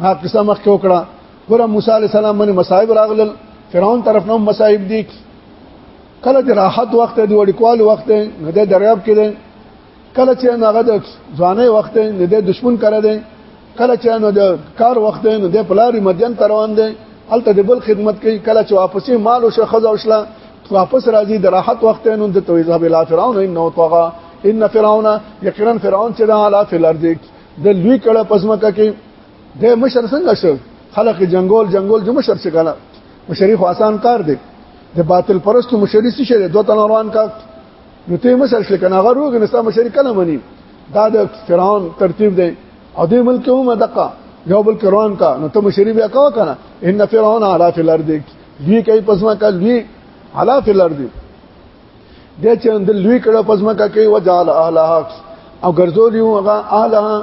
هغه قصه مخ کې وکړه ګوره موسی عليه السلام باندې مصائب راغلل فرعون طرف نو مصائب دي کله د راحت وخت دی وړي کول وخت دی نه د دریاب کې دی کله چې هغه د ځواني وخت دی نه د دشمن کړه دی کله چې نو د کار وخت دی نه د پلاری مدین روان دی الته د بل خدمت کوي کله چې واپسې مال او شخص او شلا واپس راځي د راحت وخت نو د تويذ بلا فرعون انه طغى ان فرعون یقینا فرعون چې د علا فی الارض د لوی کړه پزماکه کې د مشر څنګه شو خلک جنگول جنگول جو مشر څه کنه مشری خو آسان کار دی د باطل پرستو مشری څه شه دوه تن روان کا نو ته مشر شل کنه هغه روغ نستا مشری کله منی دا د فرعون ترتیب دی او د ملک هم دقه یو بل کران کا نو ته مشری بیا کا کنه ان فرعون علا فی الارض لوی کوي پسما کا لوی علا فی الارض د چې د لوی کړه پزماکه کې وجال اهلها او ګرځول یو هغه اهلها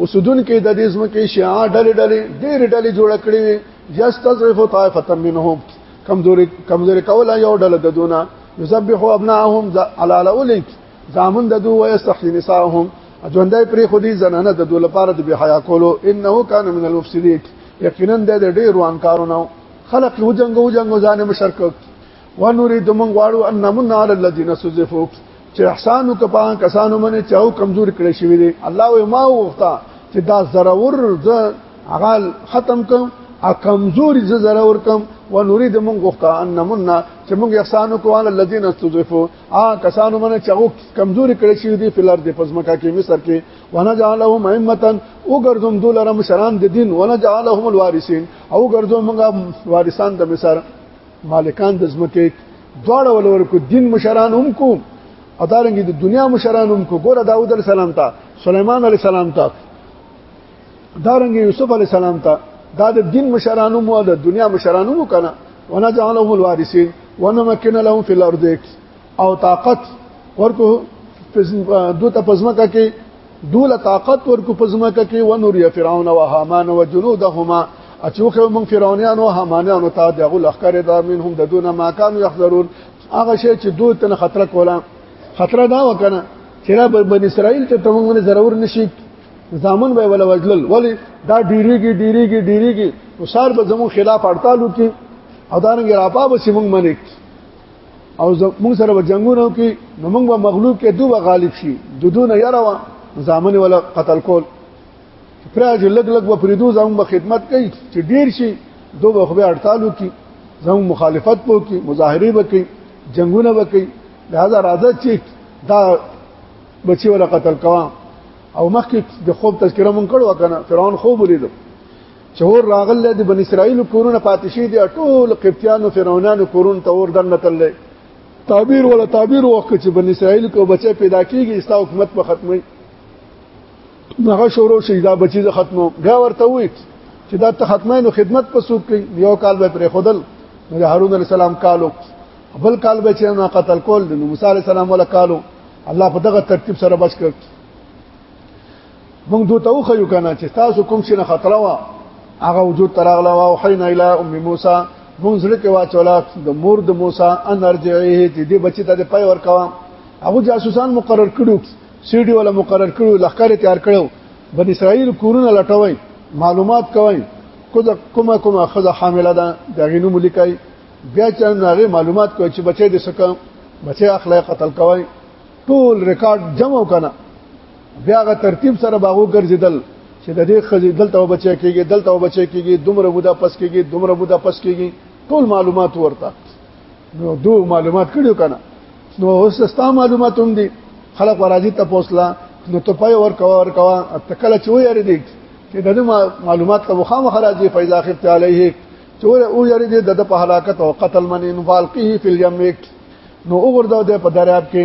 وسودن کې د دې زم کې شیا ډلې ډلې ډېر ډلې جوړ کړې وي یستذرف طائفه منهم کمزوري کمزوري کوله یو ډله د دونه یذبحو ابناهم علی الاولک زامن د دوه یستحی نساهم ژوندای پرې خودي زنانه د دوه لپاره د بحیا کولو انه کان من المفسدین یقینا د ډېر روانکارونو خلق یو جنگو جنگو ځانه مشرک ونريد من غواړو ان نمن على الذين سزفوا چې احسان وکپان کسانو باندې چاو کمزور کړی شوی دی الله و ما وغوښتا چې دا ضرور ز هغه ختم کوم ا کمزوري ز ضرور کوم و نريد من غوښتا ان نمن چې موږ احسان وکوال الذين استضعفوا ا کسانو باندې چاو کمزور کړی شوی دی فلر د پزماکا کې مصر کې ونجعلهم ائمه او ګرځوم دولره مشران د دین ونجعلهم الوارثین او ګرځوم موږ وارثان د مصر مالکان د زمکه دواړه ولور کو دین مشران هم کو او دارنګ د دنیا مشران هم کو ګوره داوود علی السلام ته سليمان علی السلام ته دارنګ یوسف علی السلام ته دا د دین مشران هم او د دنیا مشران هم کنه وانا جعلهم الوارثین وانا مکن لهم فی الارض او طاقت ورکو دوته پزماکه کې دوله طاقت ورکو پزماکه کې ونور یا فرعون او هامان او جنودهما اچوخه مون فرعونیان او هامانیان ته دغه لخر دا منهم د دون ما کانوا يحذرون هغه شی چې دوی تن خطر کولا خطر دا وکنه چې را بن اسرائیل ته تمونه ضرور نشي زامن به ولا وجلل ولی دا ډیریږي ډیریږي ډیریږي وسار به زمون خلاف اړتالو کې او دانګ راپا به سیمون منک او موږ سره به جنگونه وکي نو موږ به مغلوب کې دوه غالب شي د دونه یاروا ځامن ولا قتل کول پراج لګ لګ و پریدو زموږ به خدمت کوي چې ډیر شي دوه خو به اړتالو کې زموږ مخالفت وو کې مظاهره وکي جنگونه وکي لہذا راځه چې دا بچي ولا قتل کوه او مخکې د خوب تذکره مونږ کړو کنه فرعون خوب ولیدو چې اور راغله د بن اسرائیل کورونه پاتې شي دي ټول قبطیانو فرعونانو کورونه ته اور دنه تللی تعبیر ولا تعبیر وخت چې بن اسرائیل کو بچي پیدا کیږي استا حکومت په ختمي هغه شروع شي دا بچي د ختمو بیا ورته وي چې دا ته ختمه نو خدمت په سوق کوي یو کال به پر خودل نو هارون علی السلام کالو بل کال به چې نه قتل کول نو موسی علی السلام ولا کالو الله په دغه ترتیب سره بچ کړ موږ دوی ته وخیو کنه چې تاسو کوم شي نه خطر وا هغه وجود تراغلا او حینا الی ام موسی مونږ سره کې واچولا د مور د موسی ان ارجعه چې دې بچی ته د پای ورکوا هغه جاسوسان مقرر کړو سیډي ولا مقرر کړو لخر تیار کړو بن اسرائیل کورونه لټوي معلومات کوي کوم کوم کوم خزه حامله ده د غینو ملکای بیا چې هغه معلومات کوي چې بچی د سکه بچی اخلاق قتل کوي ټول ریکارډ جمع کنا بیا غ ترتیب سره باغو ګرځیدل چې د دې خزې دلته وبچي کېږي دلته وبچي کېږي دومره مودا پس کېږي دومره مودا پس کېږي ټول معلومات ورته نو دو معلومات کړیو کنه نو اوس ستا معلومات هم دي خلک راځي ته پوسلا نو ته پي ور کوا ور کوا ته کله چې وې دي چې د معلومات ته مخامخ راځي فیضا خفت علیه چې ور او یری دي د په هلاکت او قتل من انفالقه فی الیم نو وګورځو د په دریاب کې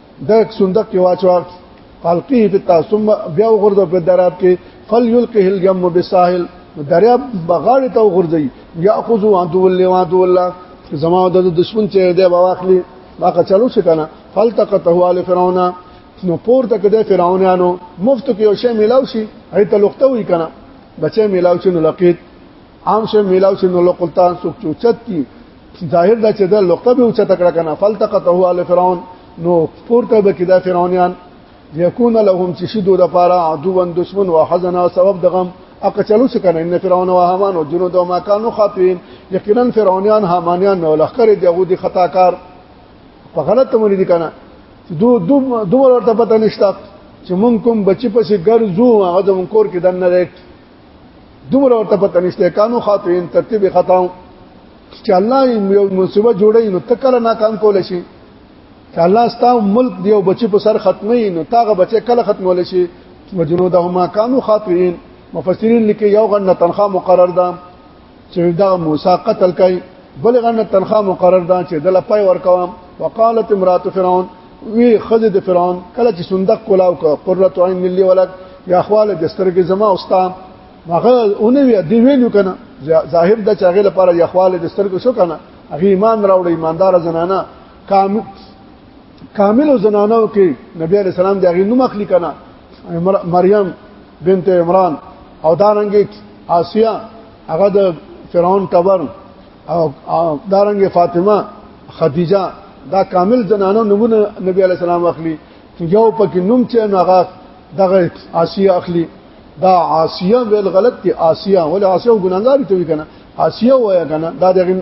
د صندوق کې واچو فلقيه في التاسم بیا وغورځو په دراب کې فل يلقه اليم بالساحل دریاب بغاړه ته وغورځي ياخذ عدو الله وعدو الله زما د دشمن چې دی واخلي واقع چلو شي کنه فلتقته ال فرعون نو پور تک د فرعونانو مفت کې یو شی ملاو شي هي ته لوخته وي کنه بچي ملاو شي نو لقيت عام شی ملاو شي نو لقلتان سوچ چوچت کی ظاهر دا چې دا لقب او چته کړه کنه فلتقته ال فرعون نو پورته به کې دا فرعونیان یکون لهم چې شدو د پاره عدو دشمن او حزن او سبب دغم اقا چلو سکنه ان فرعون او هامان او جنود او ماکانو خاطین یقینا فرعونیان هامانیان نو لخر دی غو دي خطا کار په غلط مونږ دي کنه دو دو دوه ورته پته نشته چې مونږ کوم بچی پسې ګرځو هغه د کور کې دنه دومره ورته پته نشته کانو خاطرین ترتیب خطاو چې الله یو منصوبه جوړی نو تکل ناکام کول شي چې الله ستا ملک دی او بچی په سر ختمي نو تاغه بچی کله ختمول شي وجنودهما کانو خاطرین مفسرین لیکي یو غنه تنخواه مقرر ده چې دا موسی قتل کړي بل غنه تنخواه مقرر ده چې دل پای ورکوم وقالت امراه فرعون وی خزه د فرعون کله چې صندوق کولاو کو قرۃ عین للی ولک یا خواله د سترګې زما اوستا هغه اونې وی دی ویلو کنه ظاهر د چاغې لپاره یا خواله د سترګې شو کنه هغه ایمان راوړ ایماندار زنانه کامل کامل زنانو کې نبی علی السلام دغه نوم اخلي کنه مریم بنت عمران او دارنګ آسیا هغه د فرعون قبر او دارنګ فاطمه خدیجه دا کامل زنانو نمونه نبی علی السلام اخلي یو پکې نوم چې هغه دغه آسیا اخلي دا آسیا ویل غلط دی آسیا ول آسیا ګناګار ته وی کنه آسیا وای کنه دا دغه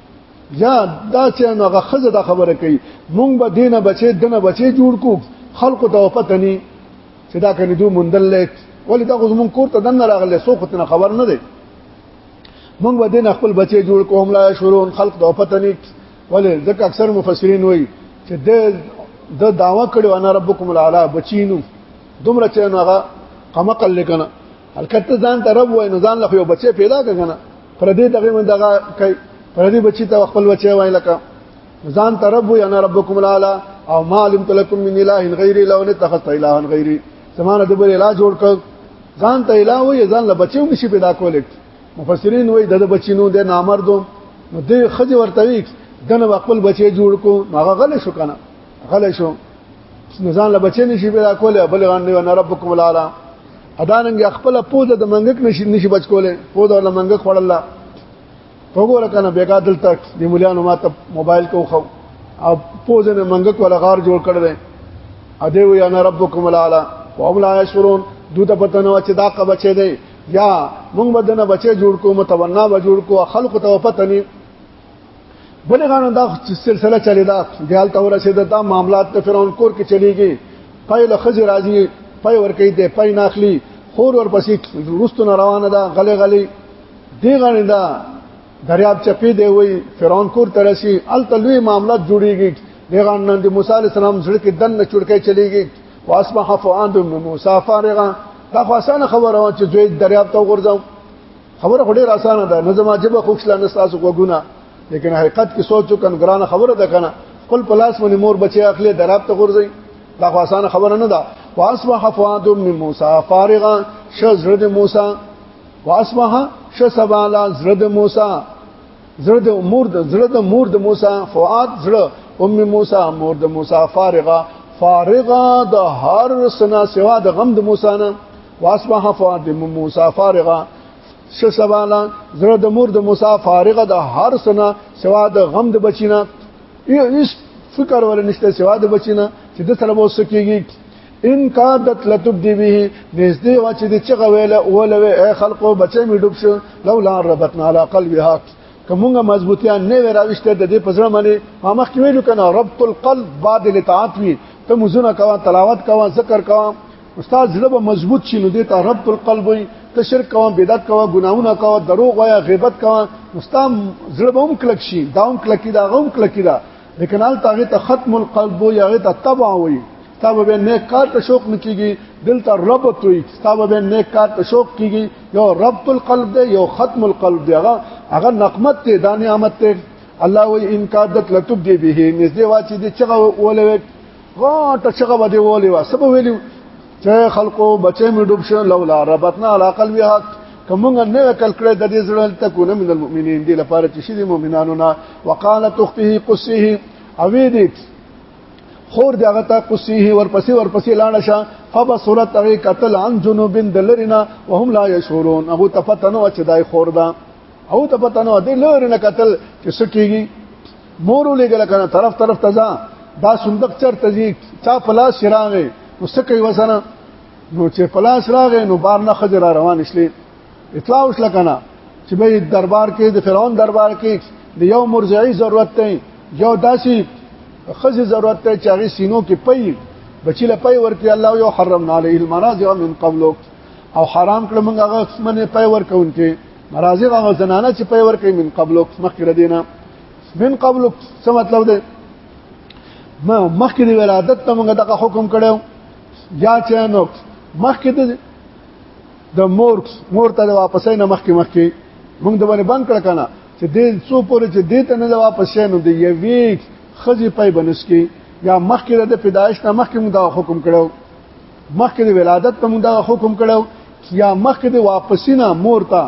یا دا چې هغه خزه دا خبره کوي مونږ به دینه بچي دنه بچي جوړ کو خلکو ته پته ني چې دا کني دوی مندل لیک ولې دا غوږ مونږ کور ته دنه راغله سو خو ته خبر نه دی مونږ به دینه خپل بچي جوړ کو هم لا شروع خلق ته پته ني ولې ځکه اکثر مفسرین وایي چې د د داوا کړو انا ربکم العلا بچینو دومره چې هغه قمقل لکنه الکته ځان ته رب وای نو ځان له یو بچي پیدا کړنه پر دې دغه من دغه کوي پر دې بچي ته خپل بچي وای لکه ځان ته رب وای انا ربکم الاعلى او ما علم تلکم من اله غیری لو نه تخت اله غیری زمانه د بل اله جوړ کړ ځان ته اله وای ځان له بچي هم شي پیدا کول مفسرین وای د بچي نو د نامردو نو دې خځه ورته ویک دنه خپل بچي جوړ کو هغه غل شو کنه غل شو نزان له بچی نشي پیدا کوله بل غان دی نه ربکم العالی اداننګ خپل پوزه د منګک نشي نشي بچ کوله پوزه له منګک خړل وګوره کنه بیګا دلته د مليانو ماته موبایل کو خو او پوزه نه منګک ولا غار جوړ کړل ا دې وی انا ربکم العالی وهم لا يشعرون دوی ته پته نه چې دا ک بچی دی یا موږ بدنه بچی جوړ کو متونا به جوړ کو خلق ته پته نه بلې غاڼه دا سلسله چلی دا دیال ته ورسېده دا معاملات د فرعون کور کې چلیږي پای له خځې راځي پای ورکې دی پای ناخلی خور ورپسې روستو نه روانه ده غلې غلې دی غاڼه دا دریاب چپی دی وای فرعون کور ته رسی الته لوی معاملات جوړیږي دی غاڼه د موسی علی السلام زړه کې دن چړکې چلیږي واسمح فوان د موسی فارغه دا خو اسانه خبره و چې زوی دریاب ته وغورځم خبره خو ډیره اسانه ده نه زما جبه خوښلا نه تاسو وګونه لیکن حقیقت کې سوچو کن ګرانه خبره ده کنه خپل پلاس باندې مور بچي اخلي دراب ته غورځي دا خو اسانه خبره نه ده واسمح فؤاد من موسی فارغا شزرد موسی واسمح شسبالا زرد موسی زړه د مور د زړه د مور د موسی فؤاد زړه ام موسی مور د موسی فارغه فارغه د هر سنا سوا د غم د موسی نه واسمه فواد موسی فارغه ش سوالا زړه د مور د موسی فارغه د هر سنه سوا د غم د بچینا هیڅ فکر ول نشته سوا د بچینا چې د سره وسه کیږي ان کا دت لتب دی به نږدې وا چې د چغه ویله اولوي اي خلقو بچي می ډوب شو لولا ربتنا على قلبها کومه مضبوطیا نه وراويشته د دې پزړه باندې ما مخ کې ویلو کنه ربط القلب بعد لتعاطفي ته مزونه کوا تلاوت کوا ذکر کوا استاد زړه به مضبوط شي نو دته ربط القلب وي ته شرک کوه بدعت کوه ګناهونه کوه دروغ وایا غیبت کوه مستام زړه به هم کلک شي دا هم کلک دا هم کلک دا لیکن ال تاغه ته ختم القلب وي هغه ته تبع وي تابه به نیک کار ته شوق نکېږي دلته ربط وي تابه به نیک کار ته شوق کېږي یو ربط القلب دی یو ختم القلب دی هغه هغه نقمت ته دا نعمت ته الله وي ان کادت لتب دی به نږدې واچې دي چې ولوي غاټه چغه بده وولې وا سبب ویلو چې خلکو بچې مې ډوب شو لولا ربطنا على قلبها کومه نه وکړ کړې د دې زړه ته کو نه من المؤمنین دې لپاره چې شې مؤمنانو نه وقالت اخته قصه او دې خور دغه تا قصه ورپسې ورپسې لاړه شه فبصرت هغه قتل عن جنوب دلرنا وهم لا يشعرون هغه ته پته نه و چې دای خور ده او ته پته نه و دې لرنه قتل چې سکیږي مور ولېګل کنه طرف طرف ته ځه دا صندوق چرته ځي چا پلاس شراوي نو سکه وسنه نو چې پلاس راغې نو بار نه خجر روان شلې اطلاع وشل کنه چې به دربار کې د فرعون دربار کې د یو مرزعي ضرورت دی یو داسي خزه ضرورت دی چې هغه سینو کې پي بچی له پي ورکې الله یو حرمنا علیه المنازع من قبلک او حرام کړم هغه منه پي ورکون کې مرازی هغه زنانه چې په ور کوي من قبل وقت مخکې ردینه من قبل څه مطلب دی ما مخکې د ولادت ته موږ دغه حکم کړو یا چې نو مخکې د د مور مور ته واپسې نه مخکې مخکې موږ د باندې بند کړ کنه چې دې څو پورې چې دې ته نه واپس نو دی یوې خزي پای بنس کې یا مخکې د پیدایش نه مخکې موږ دا حکم کړو مخکې د ولادت په موږ دغه حکم کړو یا مخکې د واپسینه مور ته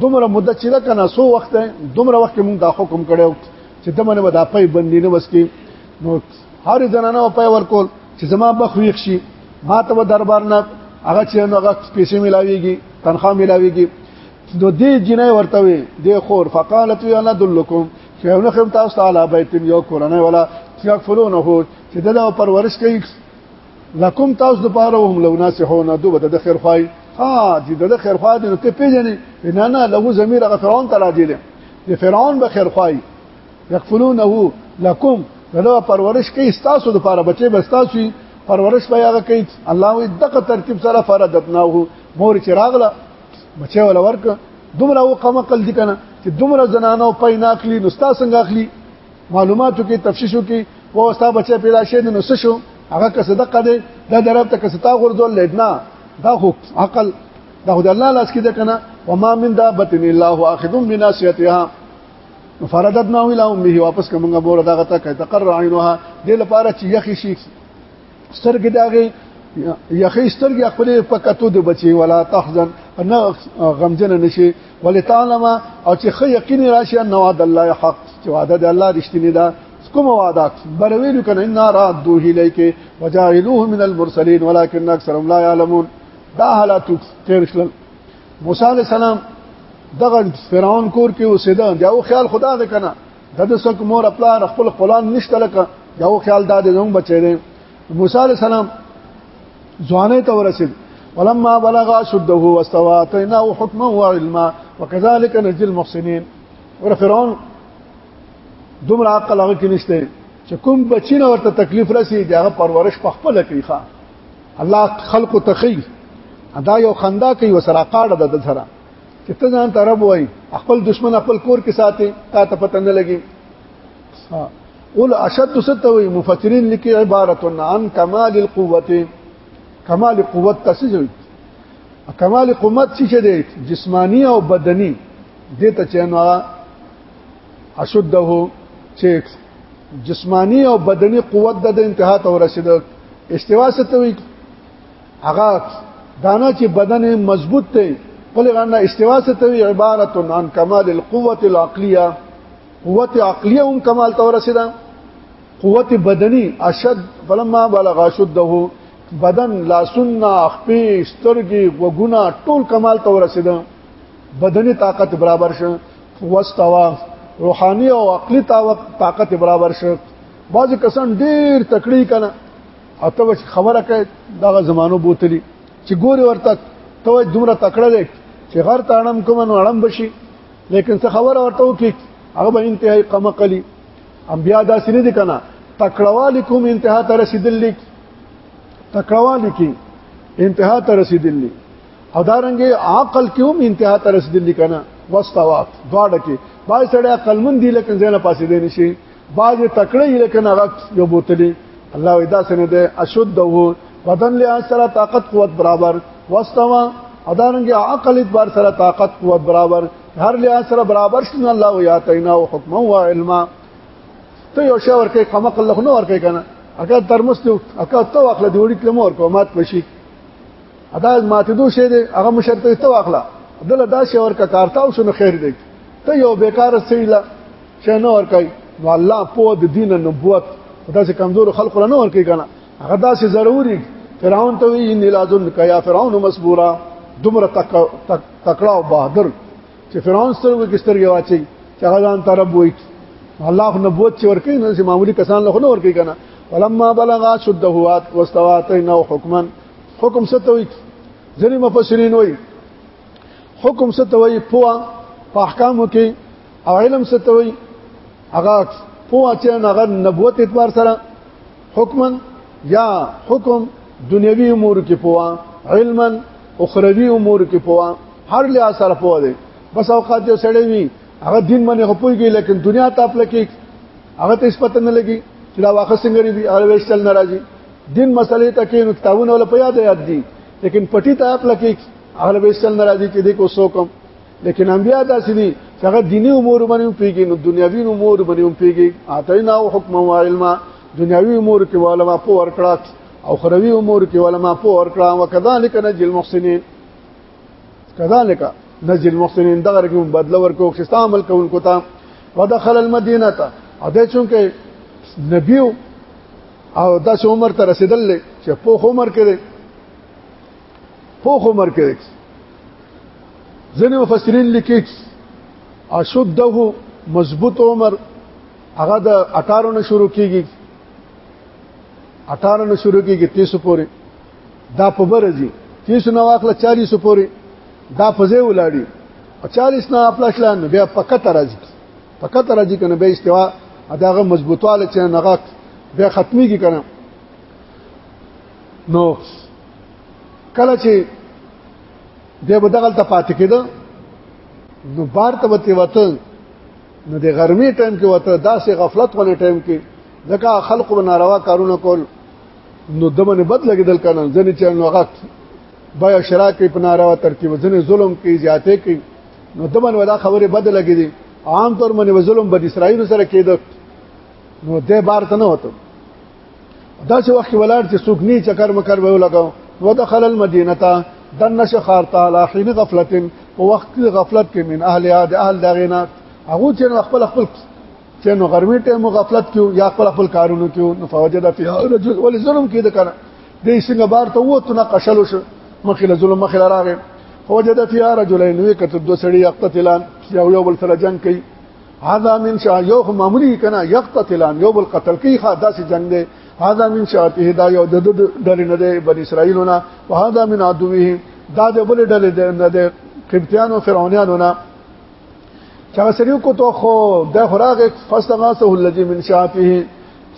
دومره مدته چې ده کنه سو وخت دومره وخت موږ دا حکم کړو چې د منه ودا پي بندي نه وسکي نو هر زنانه په ورکول چې زما بخويخ شي ما ته دربار نه هغه چې نو هغه پیسې ملاويږي تنخواه ملاويږي نو دې جنې ورته وي د خور فقالت يا انا دلکم شیونه خم تاسو تعالی بیت یو کورنۍ ولا یکفلونه چې دا پرورش کوي لکم تاسو د پاره هم لو ناسحون دو بده د خیر خوای ها چې د خیر خوای د ته پیژنې نه نه له زمير هغه فرعون ته راځي د فرعون به خیر خوای یکفلونه لکم دغه پرورش کوي تاسو د پاره بچي بس تاسو پرورش به هغه کوي الله وي دغه ترتیب سره فردتناه مور چې راغله بچي ولا ورک دومره او قمقل دي کنه چې دومره زنانه په ناخلی نو تاسو څنګه اخلي معلوماتو کې تفشیشو کې و ستا بچی پیدا شي نو څه شو هغه که صدقه دی دا درب ته که ستا غردول لټنا دا خو عقل دا خو د الله لاس کې ده کنه وما من دابه الا هو اخذ بناصيتها فرددنا الى امه واپس کومه مور دغه ته کته قر عینها د لپاره چې یخی شي سترګې داغه یخې سترګې خپل په کتو د بچي ولا تحزن نه غمجن نشي ولتعلم او چې خې یقین راشي نو وعد الله حق چې وعده د الله رښتینی ده کوم وعده برویل کنه ان را دوه لیکه وجاعلوه من المرسلین ولكن اکثرهم لا يعلمون دا حالات تیر شل موسی علی السلام دغه فرعون کور کې اوسېده دا خیال خدا ده کنه دا د څوک مور خپل خپل خپلان نشته لکه یو خیال دا د زوم بچی دی موسی علی السلام ځوانه ته ورسید ولما بلغ شده واستوى اتيناه حكما وعلما وكذلك نجزي المحسنين ور فرعون دومره عقل هغه کې نشته چې کوم بچینه ورته تکلیف رسی دی هغه پرورش په خپل کوي ښا الله خلق تخی ادا یو خندا کوي وسره قاړه د سره چې ته ځان ته رب وای خپل دشمن خپل کور کې ساتي تا ته پته نه لګي قول اشد ستوي مفسرین لیکي عبارت عن کمال القوه کمال قوت تسجوي کمال قوت څه دی جسمانی او بدنی دته چنوا اشده چې جسمانی او بدنی قوت د انتها ته ورسید استوا ستوي هغه دانا چې بدن مضبوط دی قل غنا استوا ستوي عبارت عن کمال القوه العقليه قوت عقليه هم کمال ته ورسیدا قوت بدني اشد فلما بلغ شده بدن لاسونه خپې سترګې وګونه ټول کمال ته ورسیدا بدني طاقت برابر شه واستوا روحاني او عقلي طاقت برابر شه بعض کسان ډیر تکړی کنه او ته چې خبره کوي دا زمانو بوتلی چې ګوري ورته ته دومره تکړه دی چې غر ته اړم کوم نو اړم بشي لیکن څه خبره ورته وکي هغه به انتهائی قمقلی انبیا دا سینې دي کنه تکړوالي کوم انتها ته رسیدلې تکړوالي کې انتها ته رسیدلې او دارنګ عقل کې هم انتها ته رسیدلې کنه واستوات دواړه کې بای سړی عقل مند دي لکه ځنه پاسې دي نشي باز تکړه یې لکه نه غک یو بوتلی الله ادا سن دې اشد وو بدن له سره طاقت قوت برابر واستوا ادارنګ عقل اعتبار سره طاقت قوت برابر هر لحاظ سره برابر شنو الله یا تینا او حکم او علم ته یو شاور کې خمق الله نو ور کوي کنه اګه ترمس ته اګه تو اخله دی وړي کلم ور کومات پشي ادا ماته دو شه دي هغه مشرته تو اخله دله دا شاور کا کارتاو شنو خیر دی ته یو بیکار سیلا چې نه ور کوي نو الله په د دین نبوت دا چې کمزور خلق نه ور کوي کنه هغه دا چې ضروري فرعون ته وی ان لازم کیا فرعون مسبورا دومره تکړه او بهادر چې فرعون سره کې سترګې واچي چې هغه ځان طرف وایي الله نبوت چې ورکې نه چې معمولی کسان له نه ورکې کنه ولما بلغ شده وات واستواتینا حکما حکم ستوي ځنی مفسرین وایي حکم ستوي پوا په احکامو کې او علم ستوي هغه پوه چې هغه نبوت اعتبار سره حکمن یا حکم دنیوي امور کې پوه علما اخروی امور کې پوه هر لیا سره پوه دی بس اوقات یو سړی وي هغه دین باندې خپويږي لیکن دنیا ته خپل کې هغه ته څه پته نه لګي چې دا واخه څنګه لري هغه وېشل ناراضي دین مسلې ته کې نو کتابونه ولا په یاد یاد دي لیکن پټی ته خپل کې هغه وېشل ناراضي چې دې کو سو کوم لیکن انبیا داسې دي چې هغه دیني امور باندې هم پیږي نو دنیوي امور باندې هم پیږي اعطینا او حکم او علم دنیوي امور کې علما په ورکړه او خروي امور کې علما په ورکړه وکذالک نجل المحسنین کذالک نجل المحسنین دغه کوم بدل ورکو خستا عمل کوونکو ته ودخل المدینه ته او دا چونکه نبی او داس عمر ته رسیدل چې په عمر کې پوخ عمر کې ځنې مفسرین لیکي اشده مضبوط عمر هغه د 18 نه شروع کیږي 18 نه شروع کیږي 30 پورې دا په برځي 30 نه واخله 40 پورې دا په ځای ولاړی 40 نه خپل شلان بیا پکته راځي پکته راځي کنه به استوا داغه مضبوطواله چې نغاک بیا ختميږي کنه نو کله چې دی به دغل ته پاتې کېده نو بار ته وتی وته نو د ګرمي ټایم کې وته داسې غفلت غونې ټایم کې ځکه خلق به ناروا کارونه کول نو دمنه بد لګیدل کنه ځنې چې نو غت بیا شراک په ناروا ترتیب ځنې ظلم کې زیاتې کې نو دمن ودا خبره بد لګې دي عام طور باندې ظلم بد اسرائیل سره کېده نو دې بار ته نه وته دا چې وخت ولاړ چې څوک نه چکر مکر به لګاو ودخل المدینه تا دن شخار تعالی حين غفلت په وخت کې غفلت کې من اهل یاد اهل دغینا هغه چې خپل خپل چې نو غرمې ټیم غفلت کیو یا خپل خپل کارونو کیو نو فوجد فی رجل ول ظلم کې د کنه دې څنګه بار ته وته نه قشل شو مخې له ظلم مخې راغې فوجد فی رجلین وکړه دوه سړي یقتلان یو یو بل سره جنگ کوي هذا من شاء یو معمولی کنا یقتتلان یو بل قتل کی خا داسې جنگ دی هذا من شاته دا یو د ډلې نه دی بن اسرائیلونه او هذا من عدوه دا د بل ډلې نه دی قبطیانو فرعونانو نه چا سریو کو تو خو د خوراغ فاستغاثه الذي من شاته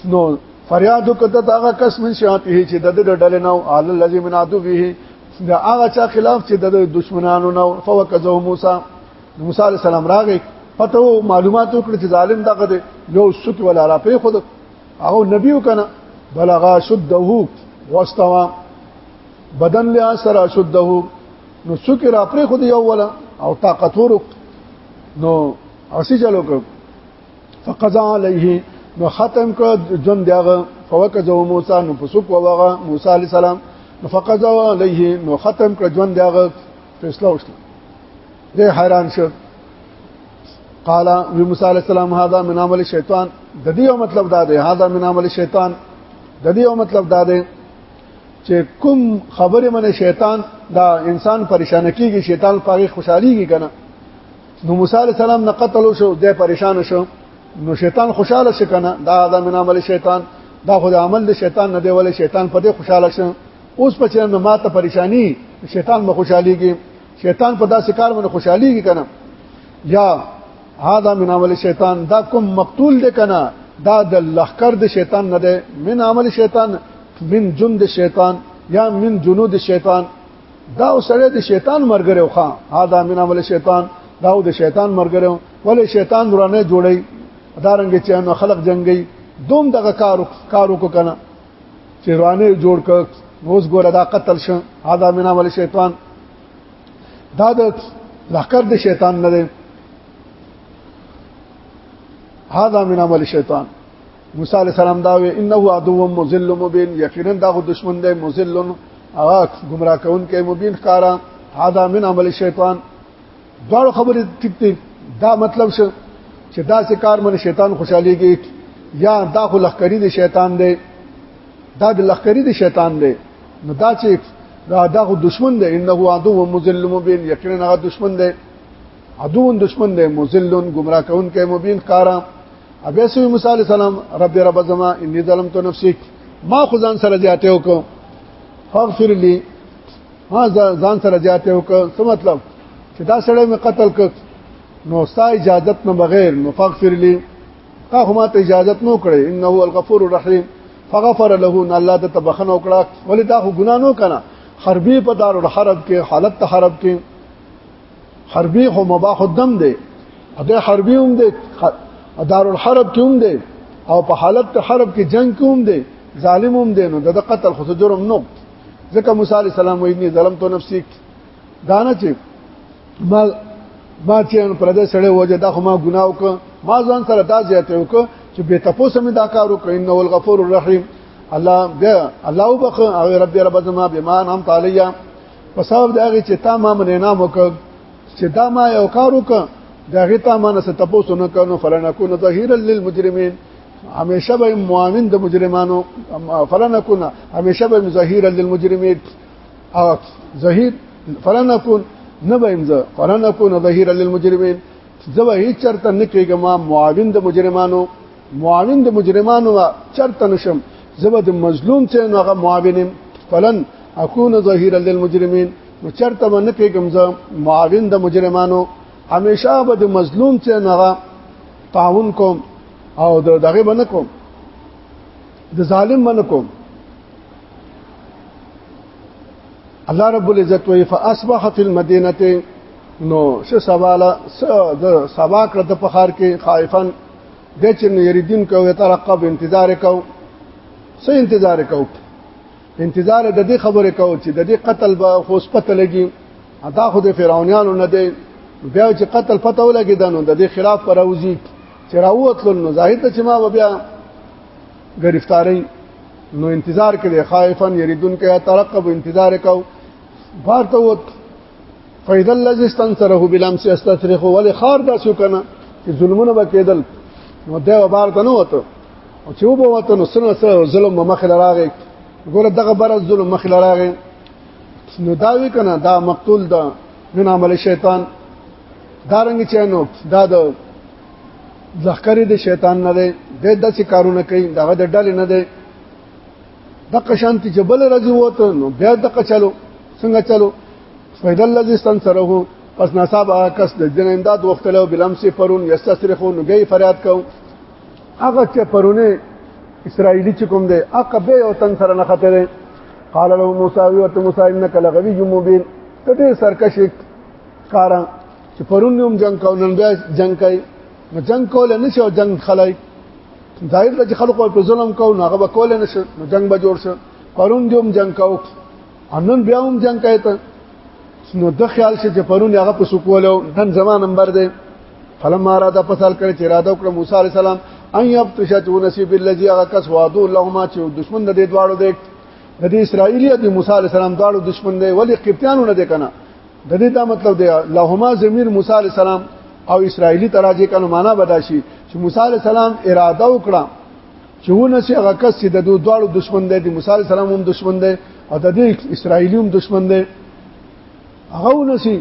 نو فریاد وکړه دا هغه کس من شاته چې د ډلې نه او الذي من عدوه دا هغه چا خلاف چې د دشمنانو نه فوکزه موسی موسی عليه السلام راغی پته معلومات وکړي چې ظالم دغه دی یو سوت ولا را پی خود هغه نبی وکنه بلغا شده واستوا بدن له سره شده نو سوت را پی خود یو ولا او طاقت ورک نو اسی چلو کو فقضا علیه نو ختم کو جون دیغه فوکزو موسی نو پسوک وغه موسی علی السلام نو فقضا علیه نو ختم کو جون دیغه فیصله وشله دی حیران شو قال وی موسی علی السلام هذا من عمل شیطان د دې یو مطلب دا دی هذا من عمل شیطان د دې یو مطلب دا دی چې کوم خبره منه شیطان دا انسان پریشان کیږي شیطان پاغي خوشحاليږي کنه نو موسی علی السلام نه قتل شو د پریشان شو نو شیطان خوشاله شي کنه دا دا من عمل شیطان دا خو د عمل د شیطان نه دی ولې شیطان په دې خوشاله شي اوس په چیرې نه ماته پریشانی شیطان مخ خوشاليږي شیطان په داسې کار باندې خوشاليږي کنه یا هاذا من عمل شیطان دا کوم مقتول دی کنه دا د لخر د شیطان نه دی من عمل شیطان من جند شیطان یا من جنود شیطان دا سره د شیطان مرګره وخا هاذا من عمل شیطان دا د شیطان مرګره ولې شیطان درانه جوړي دارنګ چې نو خلق جنگي دوم دغه کارو کارو کو کنه چیرانه جوړ ک نوز ګور دا قتل شه هاذا من عمل شیطان دا د لخر د شیطان نه دی هاذا من عمل شیطان موسی علی السلام دا وی انه عدو مذل مبین یقینا دا دشمن دی مذل هغه گمراه کون کې مبین کارا هاذا من عمل شیطان دواړو خبرې ټیک دي دا مطلب څه چې دا سه کار من شیطان خوشاليږي یا دا خو لخکری دی شیطان دی دا د لخکری دی شیطان دی نو دا چې دا دا خو دشمن دی انه عدو مذل مبین یقینا هغه دشمن دی عدو دشمن دی مذل گمراه کون کې مبین کارا ابي سوي موسی عليه السلام رب رب زما اني ظلمت نفسي ما خدان سره زیاته وکم فاغفر لي ما ځان سره زیات یو که څه مطلب چې دا سړی مې قتل ک نو ستا اجازت نه بغیر نو فغفر لي تا خو ما ته اجازت نو کړې انه هو الغفور الرحیم فغفر له ان الله ته تبخنه وکړه ولې دا خو ګنا نو کنه حربي په دار الحرب کې حالت ته حرب کې حربي خو مباح الدم دی اده حربي هم دی دار الحرب کې هم دی او په حالت ته حرب کې جنگ کې هم دی ظالم هم دی نو د قتل خو جرم نو ځکه موسی عليه السلام وایي نه ظلم تو نفسي دانه چې ما ما چې ان پر دې سړی وجه دا خو ما ګناه وک ما ځان سره دا زیاته وک چې به تاسو مې دا کار وکړ انه الغفور الرحیم الله بیا الله وبخ او رب رب زما بمان هم تعالی په سبب دا چې تا ما من نه وک چې دا ما یو کار وک دا غیتا ما نه ستاسو نه کړو فلنکون ظهیر للمجرمین همیشه به معاون د مجرمانو فلن کنا همیشه به ظهیر للمجرمین او ظهیر فلن کن نه به امزه فلن کن ظهیر للمجرمین زبا هیڅ چرته نه کېږم معاون د مجرمانو معاون د مجرمانو چرته نشم زبا د مظلوم چې نو هغه معاونم فلن اكون ظهيرا للمجرمين نو چرته باندې کېږم زه معاون د مجرمانو همیشه به د مظلوم چې نو هغه تعاون کوم او دغه باندې کوم د ظالم من کوم الله رب العزت وی فاصبح فی المدینه نو ش سوالا س د سبا کړ د پخار کې خائفن د چې یریدین کو ترقب انتظار کو سه انتظار کو انتظار د دې خبره کو چې د دې قتل به خوس پته لګي ادا خو د فرعونانو نه دی بیا چې قتل پته ولګي دنو د دې خلاف پر اوزی چې راوتل نو ظاهر ته چې ما بیا گرفتاری نو انتظار کړي خائفن یریدون کې ترقب انتظار کو بار ته وت فیدل لذ استنصره بلمس استفرخ ول خار داسو کنه چې ظلمونه وکیدل نو دا بار ته نه وته او چې وبو وته نو سره سره ظلم مخ لراغه ګوره دغه بر ظلم مخ لراغه نو دا وی کنه دا مقتول دا من عمل شیطان دارنګ چې نو دا د ځخکری د شیطان نه دی د داسې کارونه کوي دغه د ډلې نه دی د قشانتی چې بل راځي وته نو بیا د قچلو څنګه چلو فید الذی استنصره پس نصاب کس د جن امداد وختلو بلمسی پرون یستسرخو نو گئی فریاد کو هغه چې پرونه اسرایلی چې کوم دی هغه به او تن سره نه خطرې قال له موسی او ته موسی انک لغوی مبین ته ډیر سرکش کارا چې پرون هم جنگ کول نن بیا جنگ کوي نو جنگ کول نه شو جنگ خلای ظاهر چې خلکو په ظلم کو نه هغه کول نه شو نو جنگ به جوړ شو پرون هم جنگ کاو انن بیا هم جنگ کوي ته نو د خیال شي چې پرون هغه په سکولو نن زمان نمبر دی فلما را ده پسال کړي چې را ده کړ موسی عليه السلام ان یبتش تو نصیب الذي هغه کس وادو لهما چې دشمن د دې دواړو دی د اسرایلی د موسی عليه السلام دواړو دشمن دی ولی قبطیانو نه دی کنه د دې دا مطلب دی لهما زمير موسی عليه السلام او اسرایلی تراجه کنه معنا بداشي چې موسی عليه السلام اراده وکړه چې ونه سي هغه کس چې د دوه دواړو دشمن دی د موسی عليه السلام هم دشمن دی او د دې اسرایلی هم دشمن دی هغه ونه سي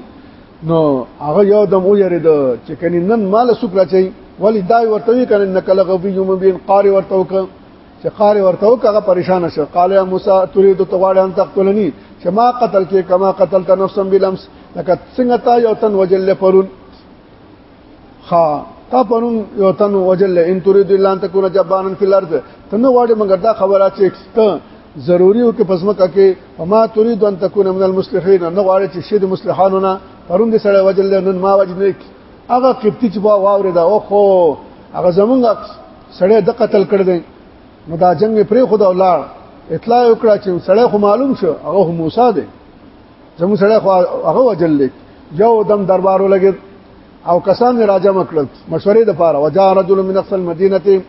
نو هغه یو دم ویرید چې کني نن مال سوک راچي ولی دای ورته وی کنه نکله غوی یوم بین قاری ورته وک چې قاری ورته وکړه پریشان شو قال یا موسی تريد تغواړ ان تقتلنی چې ما قتل کې کما قتلت نفسا بلمس لکه څنګه تا یو تن وجل پرون خا تا پرون یو تن وجل ان تريد الا ان تكون جبانا في الارض تنه واړې مګر دا خبره چې ته ضروری او کې پسمکه کې وما تريد ان تكون من المصلحين نو واړې چې شید مصلحانو نه پرون دې سره وجل نن ما وجل هغه قبطی چې با واورې دا او خو هغه زمونږ سړی د قتل کړ دی نو دا جنگ پرې خدا ولاړ اطلاع وکړه چې سړی خو معلوم شو هغه موسی دی زمو سړی خو هغه وجل لیک یو دم دربارو لګید او کسان راجه مکړل مشورې د پاره وجا رجل من اقصى المدينه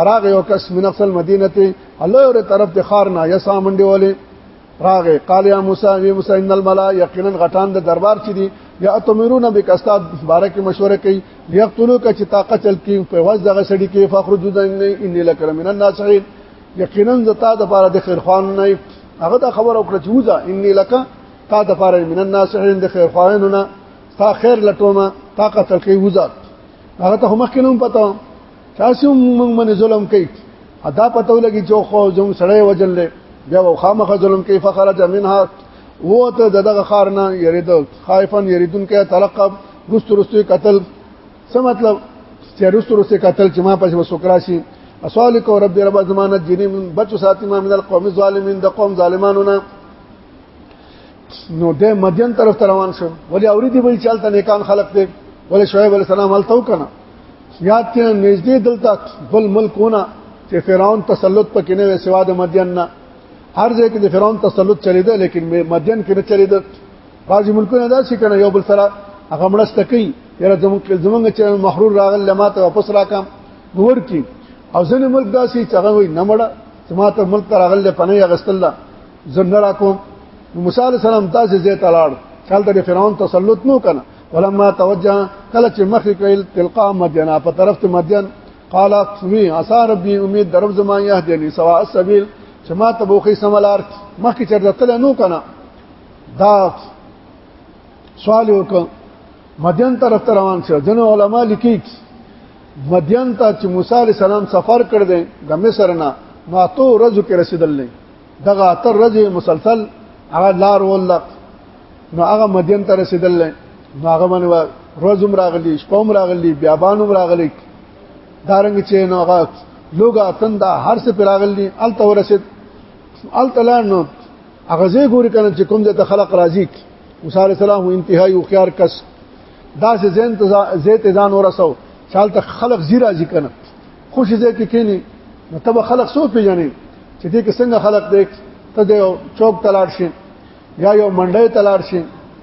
اراغ یو کس من اقصى المدينه الله ور طرف د خار نه یسا منډي ولې راغه قال یا موسی وی موسی ان الملا یقینا غټان د دربار چي دي یا اتمرون بک استاد بارک مشوره کوي یقتلوا ک چې طاقت چل کی په وځ دغه سړي کې فخرج ذن ان لک من الناصحين یقینا زتا د پاره د خیر خوان نه هغه دا خبر او کړ چې وځه ان لک تا د پاره من الناصحين د خیر خوانو نه تا خیر لټومه طاقت چل کی وځه هغه ته هم مخکې نوم پته تاسو موږ باندې ظلم کوي ادا پته ولګي چې خو زموږ سړی وجل دی بیا و خامخ ظلم کوي فخرج منها وته دغه خارنه یرید خائفن یریدون کې تلقب رست رست قتل څه مطلب چې رست رست قتل چې ما پښه وسکرا شي اسالک رب رب زمانه جنې بچو ساتي ما من القوم الظالمین د قوم ظالمانو نه نو د مدین طرف ته روان شو ولی اوریدي وی چلته نیکان خلق دی ولی شعیب علی السلام هلته وکنه یاد کړه نږدې دلته بل ملکونه چې فرعون تسلط پکې نه وي سوا د مدین نه هر ځای کې د فرعون تسلط چلیده لیکن مدین کې نه چلیده بعضی ملکونه دا شي کنه یو بل سره هغه مړسته کوي یره زمونږ زمونږ چې محرور راغل لما ته واپس راکم نور کی او ځنې ملک دا شي چې هغه نه مړه زما ته ملک راغل په نه غستله زنه راکوم موسی علی السلام تاسو زه تلاړ کله د فرعون تسلط نو کنه ولما توجه کله چې مخ کړل تلقا مدین په طرف ته مدین قال سوی عسى ربي امید درب زما يهدني سواء السبيل چې ما ته بوخي سملار مخ کې چرته تل نو کنه دا سوال وکړ مدین طرف ته روان شو جن علما لیکي مدین ته چې موسی عليه السلام سفر کړ دې د مصر نه ما تو رزق رسیدل نه دغه تر ورځې مسلسل هغه لار ولق نو هغه مدین ته رسیدل نو هغه باندې روزم راغلی شپوم راغلی بیابانوم راغلی دارنګ چې نو هغه لوګا تندا هر څه پراغلی ال تو رسید ال تلان نو هغه زه ګور کنه چې کوم ځای ته خلق راځي موسی علی السلام هو انتهایی خيار کس دا سه زین ته زیت ځان ورسو چالت خلق زیرا ذکر خوشي ځای کې کینی نو تب خلق سو پیژنې چې دې کې څنګه خلق دې ته دې چوک تلاړ شي یا یو منډه تلاړ شي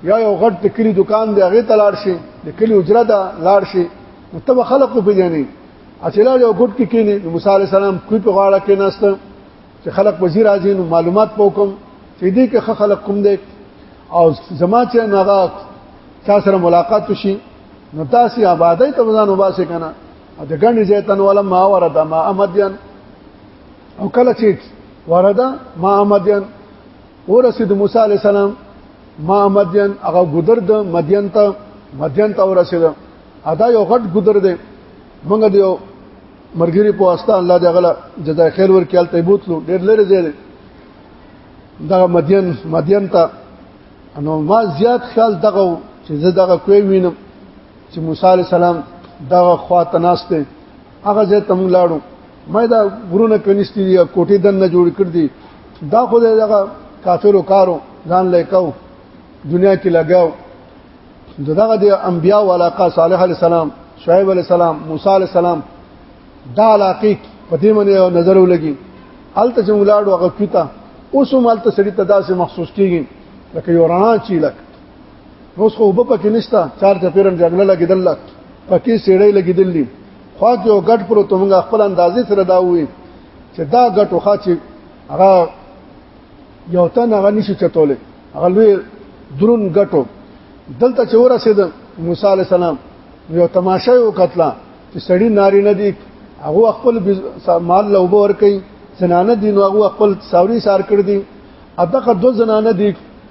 یا یو غټ د کلی دکان دی هغه تلاړ شي د کلی اجره ده لاړ شي نو تب خلق په پیژنې اچلا یو ګټ کې کینی نو موسی عليه السلام کوی په غاړه کې نهست چې خلق وزیر راځي نو معلومات پوکم چې دې کې خلق کوم دې او زما چې ناغا چا سره ملاقات وشي نو تاسو آبادی ته ځان وباسه کنه د ګڼې زیتن ولا ما ورد ما امدین او کله چې ورد ما امدین ورسید موسی علی السلام ما امدین هغه ګذر د مدین ته مدین ته ورسید ادا یو غټ ګذر دی موږ دیو مرګری په واسطه الله دې غلا جزای خیر ورکړي الته بوتلو ډېر لري زیاده دا مدین مدین ته نو ما زیات خیال دغه چې زه دغه کوی وینم چې موسی عليه السلام دغه خواته ناشته هغه ځای ته موږ لاړو مې دا ورونه کنيستي دي کوټې دنه جوړ کړ دي دا خو دغه کافرو کارو ځان لیکاو دنیا کې لګاو دغه د انبیا او علاقه صالح علی السلام شعیب علی السلام موسی علی السلام دا علاقه په دې باندې نظر ولګي الته چې ولاړو هغه کیته اوس هم الته سړی ته داسې محسوس کیږي لکه یو رڼا چیلک نو څه وب پکې نشتا چار ته پیرم جګړه لګیدل پکې سیړې لګیدلې خو کې یو ګټ پروت موږ خپل اندازې سره دا وې چې دا ګټ وخا چې هغه یو تن هغه نشي چتولې هغه لوی درون ګټو دلته چې ورسېد موسی عليه السلام یو تماشه یو قتل چې سړی ناری نه دی هغه خپل مال له وبور کوي زنانه دي نو هغه خپل ساوري سار کړ دي ادغه دو زنانه دي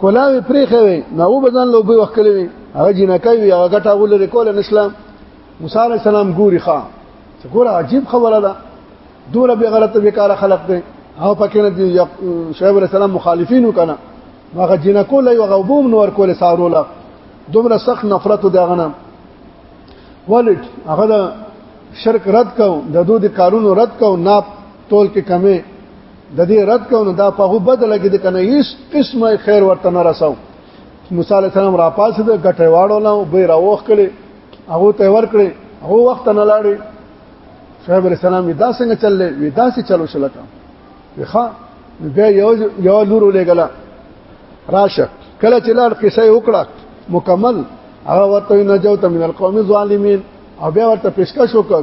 کولاوي پرېخه وي نو و بزن لو به وکړي وي هغه جنکه وي هغه ګټه ولري کول نه اسلام موسی عليه السلام ګوري خان چې ګوره عجیب خبره ده دوره به غلط به کار خلق دي او پکې نه دي شعیب عليه السلام مخالفینو کنه هغه جنکو لای هغه وبوم نور کول سارولا دومره سخت نفرت دی غنه ولټ هغه د شرک رد کو د دوی د کارونو رد کو ناپ تول کې کمې د دې رد کونه دا په بدل کې د کنه هیڅ قسمه خیر ورته نه رساو موسی علی السلام را پاسه د غټه واړو نه به راوخ کړي هغه ته ور کړي هغه وخت نه لاړي شعیب علی السلام دا څنګه چللې وی دا څه چلو شلکا وخا بیا یو یو لور لګلا راشه کله چې لار قصه وکړه مکمل هغه ورته نجوت من القوم الظالمین او بیا ورته پیشکش وکړ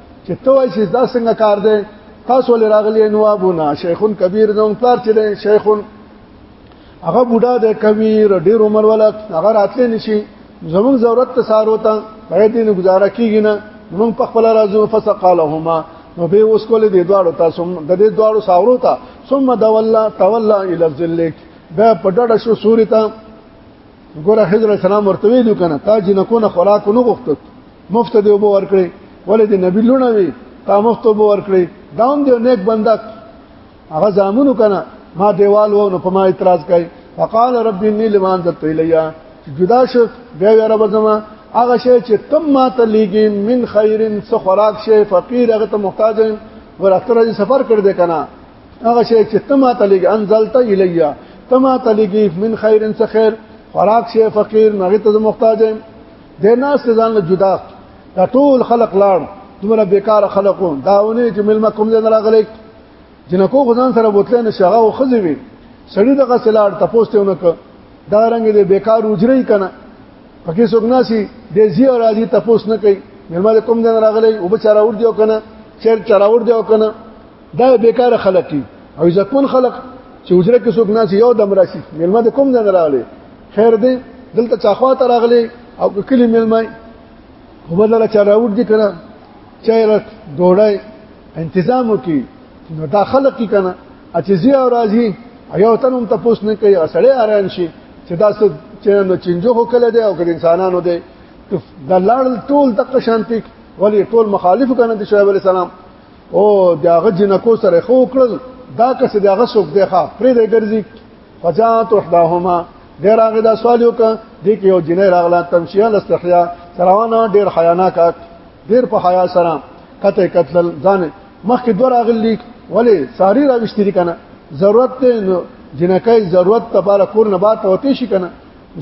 چې ته وایې چې دا څنګه کار دی تاسو ولې راغلی نوابونه شیخون کبیر زموږ پلار چې دی شیخون هغه بوډا دی کبیر ډېر عمر ولا هغه راتلی نشي زموږ ضرورت ته سارو ته په دې نه گزاره کیږي نه موږ په خپل راځو فسقالهما نو به اوس کولې دې دواړو ته سم د دې دواړو ساورو ته ثم دولا تولا الى الذل به په ډډه شو سوري ته ګوره حضرت السلام ورته ویلو کنه تا جن کو نه خوراک نه غوښتت مفت دی وبو ورکړي ولې د نبی لونه وی تا مفت وبو ورکړي داوم دی نیک بنده هغه زامونو کنه ما دیوال و نو په ما اعتراض کوي فقال رب اني لما انزلت الي جدا شو بیا یا رب زما هغه شی چې تم ما ته لګي من خیرن څخه خوراک شي فقیر هغه ته محتاج ورته سفر کړ دې کنه هغه شی چې تما تلګ انزلت الیا تما تلګی من خیر انس خیر خوراک شی فقیر مغه ته محتاج یم د ناس ځان له جدا دا ټول خلق لاړ دومره بیکاره خلقو داونه چې ملما کوم ځای راغلی جنکو غزان سره بوتل نه شغه او خزی وی سړی دغه سلاړ تپوس ته ونک دا رنګ دې بیکار اجرې کنه پکې څوک ناسي دې زی او راځي تپوس نه کوي ملما کوم ځای راغلی او بچاره ور دیو کنه چیر چراور دیو کنه دا بیکاره خلک دي او عزتمن خلک چې اجره کې څوک ناس یو دم راشي ملما د کوم نه راغلي خیر دی دلته چاخوا ته راغلي او کلی ملما خو بدل چا راوډ دي کنه چیرې ډوړای تنظیم وکي نو دا خلک کی کنه اچزي او راځي یو تنم ته پوس نه کوي سړی اران شي چې دا څه چې نو چنجو هو کله دی او کله انسانانو دی د لاړ ټول تک شانتی ولی ټول مخالف کنه د شعیب علی السلام او داغه جنکو سره خو کړل دا کس داغه سوک دی ښا پرې دی ګرځي فجات وحدهما ډیر هغه دا سوال یو ک د کې یو جنې راغله تمشیا لستحیا سراوانه ډیر حیانا کا ډیر په حیا سره کته قتل ځان مخکې دوه راغلی ولی ساری را وشتري کنه ضرورت ته جنکای ضرورت لپاره کور نه بات وتی شي کنه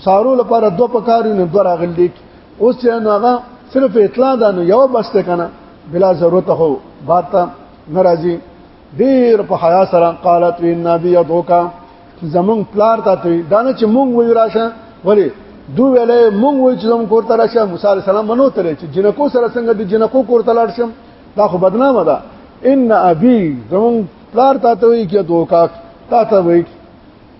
سارو لپاره دوه پکاري نه دوه راغلی اوس چې هغه صرف اطلاع ده نو یو بس ته کنه بلا ضرورت هو بات ته ناراضي ډیر په حیا سره قالت وی نبی ادوکا زمون پلار ته ته دانه چې مونږ وی راشه ولی دو ویلې مونږ وی چې زمون کوړه راشه موسی علی السلام منو تلې چې جنکو سره څنګه د جنکو کوړه لاړ شم دا خو بدنامه ده ان ابي زمون پلار ته ته وی کې دوکا تا ته وی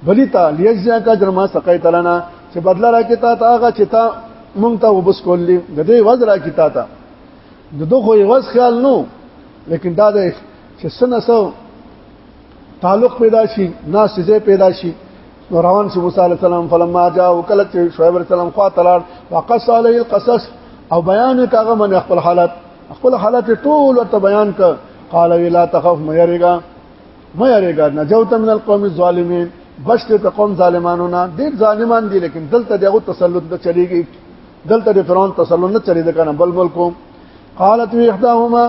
بلی تا لیجزا کا جرما سقیت لنا چې بدل راکې تا ته هغه چې تا مونږ ته وبس کولې د دې وزرا کې تا ته د دوه خو یوس خیال نو لیکن دا د چې سنه سو تعلق پیدا شي ناس سزه پیدا شي نو روان شو موسی عليه السلام فلما جاء وکلت شعیب عليه السلام خوا تلار وقص عليه القصص او بیان کاغه من خپل حالت خپل حالت ټول ته بیان ک قال ولا تخف ما يرغا ما يرغا نجوت من القوم الظالمين بشته په قوم ظالمانو نه ډیر ظالمان دي لیکن دلته دغه تسلط د چلیږي دلته د فرعون تسلط نه چریده کنه بل بل کوم قالت وی احداهما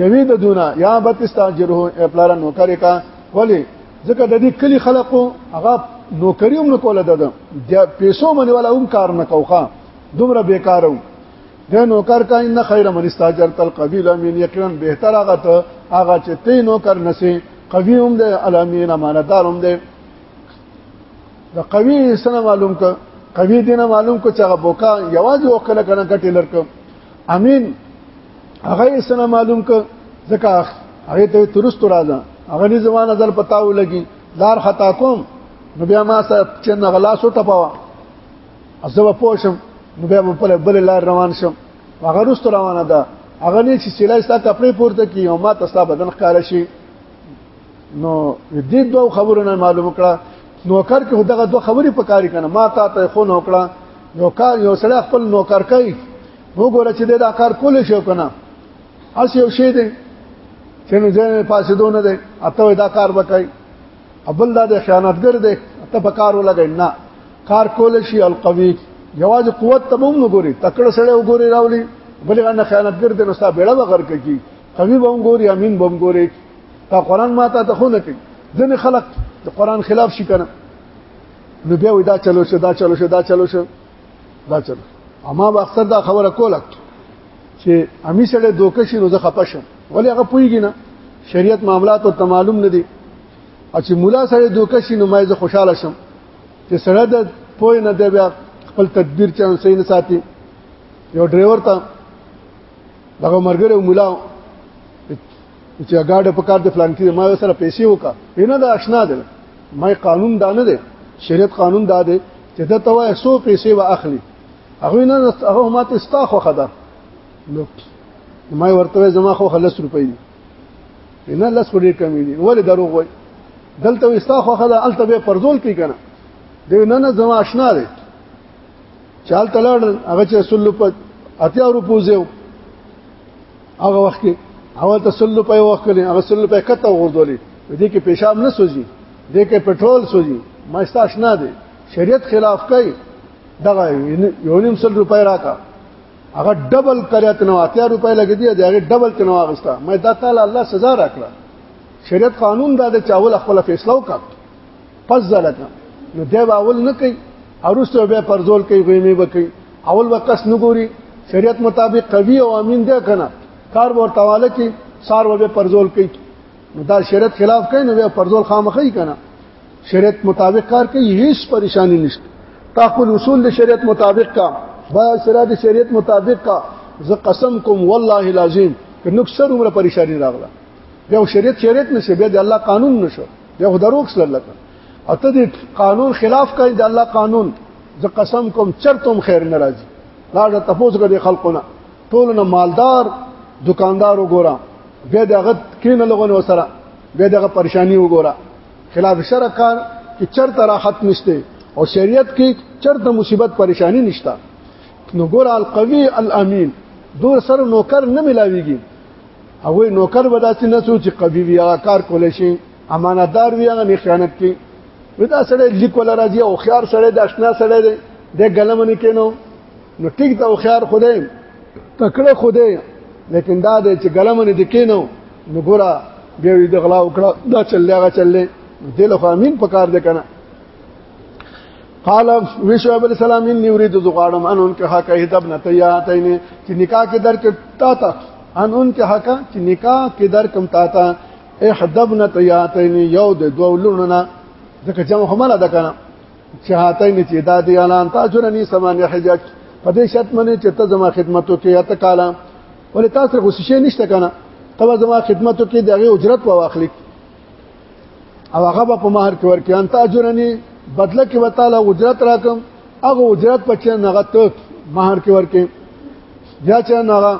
یوی د دونه یا بت استاجره اپلار نوکر کا ولی ځکه د دې کلی خلقو هغه نوکری هم نکوله ده د پیسو منی ولا هم کار نکوخه دومره بیکارو د نوکر کا ان خیر من استاجر تل قبیله من یقینا بهتر هغه ته هغه چې تی نوکر نسی قوی هم ده الامین امانتدار هم ده د قوی سره معلوم ک قوی دینه معلوم کو چې هغه بوکا یوازې وکړه کنه کټی لرک امین هغه سره معلوم ک ځکه هغه ته ترست راځه هغه نه زمانه ځل پتاو لګي لار خطا کوم نو بیا ما سره چې نه غلاس او ټپاوا ازو پوشم نو بیا په بل لار روان شم هغه رست روانه ده هغه نه چې سلای ستا کپڑے پورته کی او ما تاسو بدن ښکار شي نو دې دوه خبرو نه معلوم کړه نوکر کې دغه دوه خبرې پکاري کنه ما تا ته خو نو کړه یو کار یو سړی خپل نوکر کوي نو ګوره چې دا کار کول شي کنه اس یو شی دی چې نو ځین پاسې دونه دی اته دا کار وکړي ابل دا د خیانتګر دی ته په کار ولګی نه کار کول شي القوی یواز قوت تبوم وګوري تکړه سړی وګوري راولي بلې غنه خیانتګر دی نو ستا بیړه وغر کوي طبيب هم ګوري امين هم ګوري دا قران ما ته خو نه کوي ځنې خلق د قران خلاف شي کنه نو بیا ودا چلو شه دا چلو شه دا چلو شه دا چلو اما به اکثر دا خبره کوله چې امی سره دوکه شي نو زه خپه شم ولې هغه پويږي نه شریعت معاملات او تمالوم نه دي او چې مولا سره دوکه شي نو ما زه خوشاله شم چې سره د پوی نه دی بیا خپل تدبیر چانسې نه ساتي یو ډرایور ته دغه مرګره مولا چې اګاډه په کار د فلان کې ما سره پیسې وکا نه دا آشنا ده ما قانون دا نه ده شریعت قانون دا ده چې دا توا 100 پیسې و اخلي هغه نه هغه ما ته ستا خو خدا نو ما ورته زما خو خلص روپۍ دي نه لس کوډې کمی دي ولې دروغ وای دلته وستا خو خدا الته به پرزول کی کنه دی نه نه زما آشنا دی چال تلاړ هغه چې سلو په اتیا روپو زیو هغه وخت کې اول ته سلو په وخت کې هغه سلو په کته وردولې دې کې پیشاب نه سوځي دې کې پټرول سوځي ما استاش نه دي شریعت خلاف کوي دغه یو نیم سل روپۍ راکا هغه ډبل کړیات نو اتیا روپۍ لګې دي هغه ډبل ته نو اغستا مې دا تعالی الله سزا راکړه شریعت قانون دا د چاول خپل فیصله وکړه فزلک نو دی به اول نه کوي اروسته به پرزول کوي غیمه به کوي اول وکس نه ګوري شریعت مطابق قوي او امین ده کنه کار ور تواله کی سار و به پرزول کوي نو دا شریعت خلاف کوي نو به پرزول خامخې کنه شریعت مطابق کار کوي هیڅ پریشانی نشته تاخل اصول د شریعت مطابق کا با سره د شریعت مطابق کا زه قسم کوم والله العظیم که نو سر عمر پریشانی راغله یو شریعت شریعت نشه بیا د الله قانون نشه بیا خو دروغ سره لکه اته دې قانون خلاف کوي د الله قانون زه قسم کوم چرتم خیر ناراضي دا د تفوس غړي خلقونه ټول نه مالدار دکاندار وګوره بیا دغه کین لغون وسره بیا دغه پریشانی وګوره خلاف شرع کار چې چرته راحت نشته او شریعت کې چرته مصیبت پریشانی نشته نو ګور القوی الامین دور سره نوکر نه ملاویږي او نوکر به داسې نه سوچ قوي وي هغه کار کول شي امانتدار وي هغه نه خیانت کوي ودا سره لیک ولا راځي او خيار سره د آشنا سره دی د ګلمنه کینو نو ټیک ته خيار خوده تکړه خوده لیکن دا د چې ګلمنه د کینو نو ګوره بیا د غلا وکړه دا چلېغه چلې دله خامین پکار دی کنه قال ویشو ابو السلام ان یرید زغړم ان ان که حق هیت ابن تیاتین چې نکاح کې در کې تا تا ان ان که حق چې نکاح کې در کم تا تا احدبن تیاتین یو د دوه لوننا ځکه جمع هملا د کنه چې هاتین چې دا دی اعلان تاجرنی سمانه حجج په دې شرط منه چې ته زما خدمتو کې یا تکالا ولې تاسو غوسه نشته کنه ته زما خدمتو کې دغه اجرت په واخلې او هغه په مہر کې ورکې انت اجرنی بدله کې وتعالى اجرت راکم هغه اجرت په چن هغه ته مہر کې ورکې یا چې هغه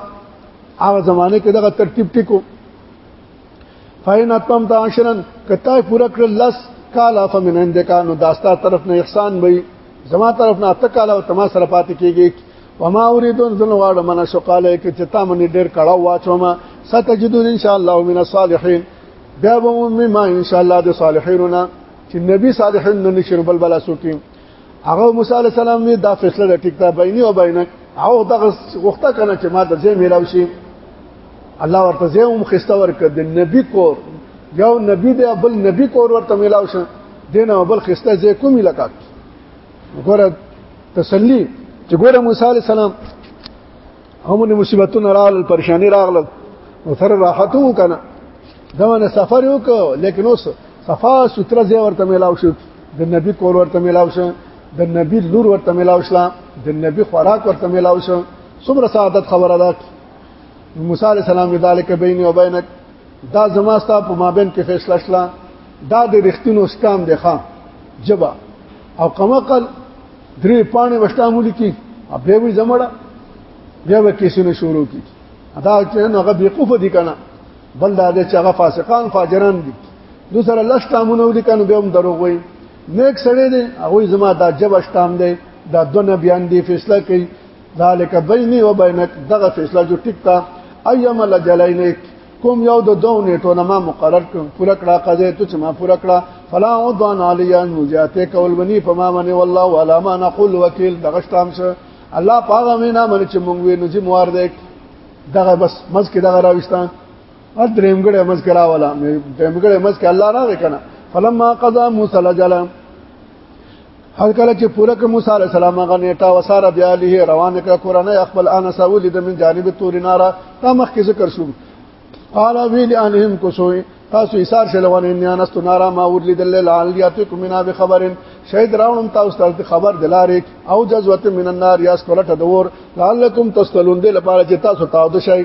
هغه زمانه کې دغه ترتیب ټیکو فاین اتم تا عشرن کته پورا کړ لس کالا فمن عندکانو داستا طرف نه احسان وي زما طرف نه اتکاله او تما سره پاتې کیږي وما اريد ان ذنوار من شقاله کې چې تا منی ډېر کړه واچوم ستجدون ان شاء الله من الصالحين بیا به مې ما ان شاء الله د صالحینونه چې نبی صالحین نه نشر بل بل اسوکیم هغه موسی علی السلام وی دا فیصله د ټیک دا بیني او بینک او دغه وخته کنه چې ما د زې میلاو شي الله ورته زه هم خسته ورکړ د نبی کور یو نبی دی بل نبی کور ورته میلاو شه دینه بل خسته زه کوم لکات ګوره تسلی چې ګوره موسی عليه السلام همون مصیبتونه راغلل پریشانی راغلل نو تر راحت وو کنه دا ونه سفر یو کو لیکن اوس صفا ستر زی ورته ملاو شو د نبی کور ورته ملاو شو د نبی لور ورته ملاو شو د نبی خوراک ورته ملاو شو څومره سعادت خبره ده موسی علی السلام ذالک بیني و بینک دا زما ستا په مابین کې فیصله شله دا د رښتینو اسلام دی ښا جبا او کمقل درې پانه وشتامو لیکي به وي زمړه بیا به کیسونه شروع کی دا چې هغه بیقوف دي کنه بل دا چې هغه فاسقان فاجران دي نو سره لښ تامونه ودي کنه به هم دروغ وي نیک سړی دی هغه زما دا جبا شتام دی دا دو نبیان دی فیصله کوي ذالک بیني و بینک دغه فیصله جو ټیک تا ايام لجلین کوم یو د دوه نیټو نه ما مقرر کړ پوره کړه قضې ته چې ما پوره کړه فلا عدوان علیا نجاته کول ونی په ما باندې والله ولا ما نقول وکیل دغه شتام شه الله پاغه مینا باندې چې مونږ وینو چې موار دې دغه بس مز کې دغه راوستان ا درېمګړې مز کې راولا درېمګړې مز کې الله راغی کنه فلما قضا موسی لجلم هر کله چې پوره ک موسی علی السلام غ نیټه وساره بیا له روان ک قرانه خپل ان سول د من جانب تور نارا تا مخ کې ذکر شو قال ویل انهم کوسوي تاسو ایثار شلوان ان انست نارا ما ور لیدل العالیاتکم منا بخبر شهید راونم تاسو ته خبر دلارې او جزوت من النار یاس کولټه دور لعلکم تسلون دل لپاره چې تاسو تاو د شي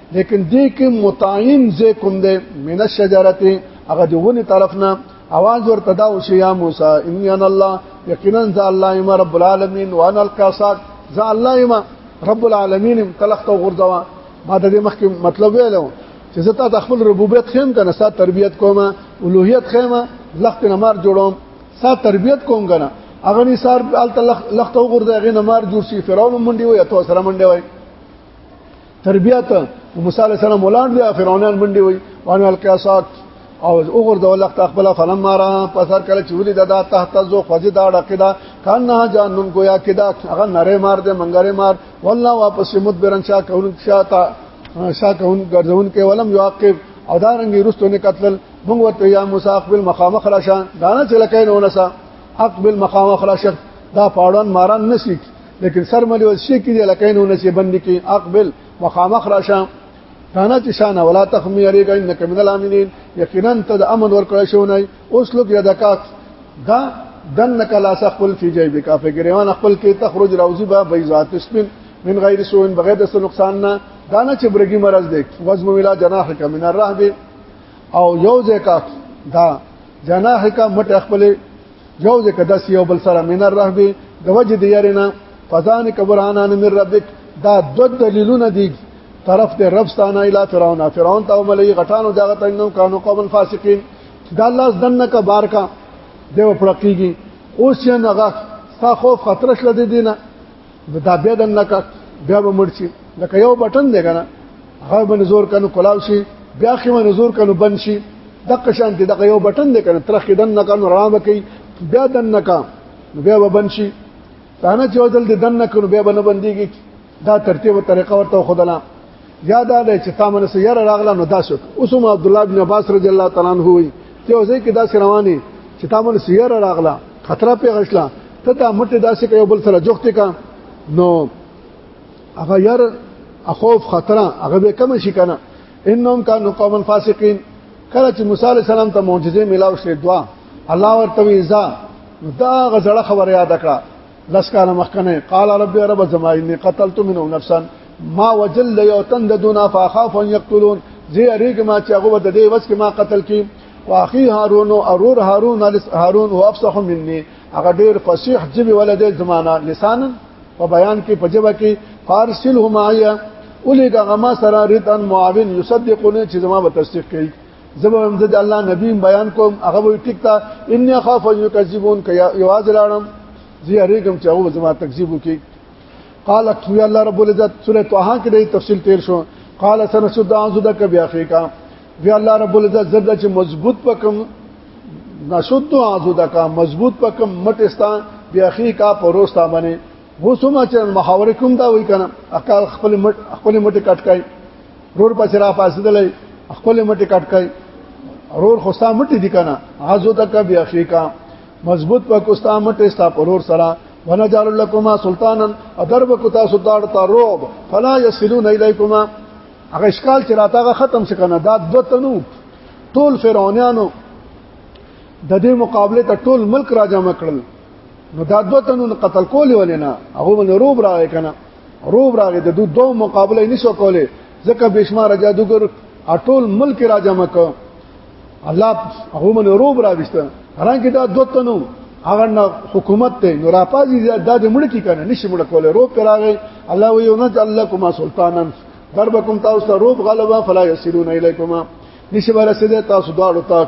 لیکن دې کې متعین زې کوم دې من الشجرته هغه د ونی طرف نه आवाज ورته دا وشي یا موسی انی انا الله یقینا ذا الله ما رب العالمین وانا القاصد ذا الله ما رب العالمین تلخت غرزوا ما د دې مخکې مطلب ویلو چې زه تا خپل ربوبیت خیم کنه سات تربیت کوم اولوهیت خیم لخت نمار جوړوم سات تربیت کوم کنه اغه نثار ال لخت غرزه غنمار جوړ شي فرعون منډي وي اتو سره منډي وي تربیت موسی علی السلام ولان دی فرعونان منډي وي وان القیاسات او اوغور د ولخت خپل فلم مارا پسر کله چې ولې دا تحت زو خوځي دا ډقدا کان نه جانن گویا کدا هغه نره مار دې منګره مار والله واپس مدبرن شا کون شاتا شا کون ګرځون کې ولم یعقب او دا رنګي رستو نه قتل موږ ورته یا موسی خپل مخامخ راشه دا نه چې لکه نه ونسه اقبل مخامخ راشه دا پاړون ماران نسیک لیکن سر ملي ول شي کې لکه نو نشي بند کې اقبل مخامخ راشه کانا چې شان ولا تخمی اړې کوي انک من الامنین یقینا ته د امن ورکړ شو نه اوس لوګ یدکات دا دنک لا سخل فی جیبک فکرون خپل کې تخرج روزی با بیزات اسمن من غیر سوء بغیر د نقصان نه دا نه چې برګي مرز دی وزم ویلا جناحک من الرهب او یو ځکه دا جناحک مټ خپل یو ځکه د سیو بل سره من الرهب د وجه د يرنا فذانک برهانان من ربک دا دو دلیلونه دي طرف د رب ستانه اله فرعون فرعون ته ملي غټانو دغه تنو کانو قوم فاسقین دا الله زدن کا بار کا دیو پړقیږي اوس یې نغه ستا خوف خطر شل دي دینه نو دا بیا دن لکه بیا به مړ شي لکه یو بټن دی کنه هغه باندې زور کنه کلاو شي بیا خې باندې زور کنه بند شي دغه شان دی دغه یو بټن دی کنه ترخې دن نه کنه رڼا به کوي بیا دن نه کا بیا به بند شي دا نه چې ودل دن نه کنه بیا به نه بنديږي دا ترتیب او طریقه ورته خدلا یا دا دی چې تا منه سره یره راغله نو داسې اوس هم عبد الله بن عباس رضی الله تعالی عنہ وی چې اوسې کې داسې رواني چې تا منه سره یره راغله خطر په غشلا ته دا مټه داسې کوي بل سره جوخت کا نو هغه یار اخوف خطر هغه به کم شي کنه انهم كانوا قوما فاسقين کله چې موسی عليه السلام ته معجزه ملاو شې دعا الله ورته ویزا دا غزړه خبره یاد کړه لس کاله مخکنه قال رب رب زما اني قتلت منه نفسا ما وجل یو تن د دونا فاخاف ان یقتلون زی اریګ ما چې هغه د دې وس کې ما قتل کی واخی هارون او ارور هارون هارون هو افصح مني هغه ډیر فصیح جبی ولده زمانہ لسان په بیان کې پجبه کې فارسل همایا اولی دا غما سره ردان معاون یصدقونه چې زما به تصدیق کوي زبر هم د الله نبی بیان کوم هغه وی ټیک تا ان خاف یکذبون ک یواز لاړم زی هریګم چې هغه زما تکذیب وکي قال تو یا الله رب العزت سوره طه کې د تفصیل تیر شو قال سنشد عذدک بیا فیکا وی الله رب العزت زرد چې مضبوط پکم نشد عذدک مضبوط پکم مټستا بیا فیکا پروستا باندې وسومه چې محاوره کوم دا وای کنه اکال خپل مټ خپل مټ کټ کای رور پس را پاسدلې خپل مټ کټ کای رور خو ستا مټ دي کنه عزو تک بیا شیکا مضبوط په کوستا مټ ستا پرور سره ونجعل لكما سلطانا ادرب کو تاسو دار تا روب فلا يسلون اليكما هغه اشکال چې راتاغه ختم شکنه دا دوتنو ټول فرعونانو د دې مقابله ته ټول ملک راجمع کړل نو دا دوه تنو قتل کول ولنه هغه باندې روب راغی کنه روب راغی د دوه دو مقابله نشو کوله ځکه بشمار جادوګر اټول ملک را جمع ک الله هغه باندې روب راويسته هرانګه دا دوه تنو هغه نه حکومت ته نو راپازي دا د مړ کی کنه نشي مړ کوله روب راغی الله ویو نه الله کوما سلطانن ضربکم تاسو ته روب غلبا فلا يسلون الیکما نشي ورسېده تاسو دواړو ته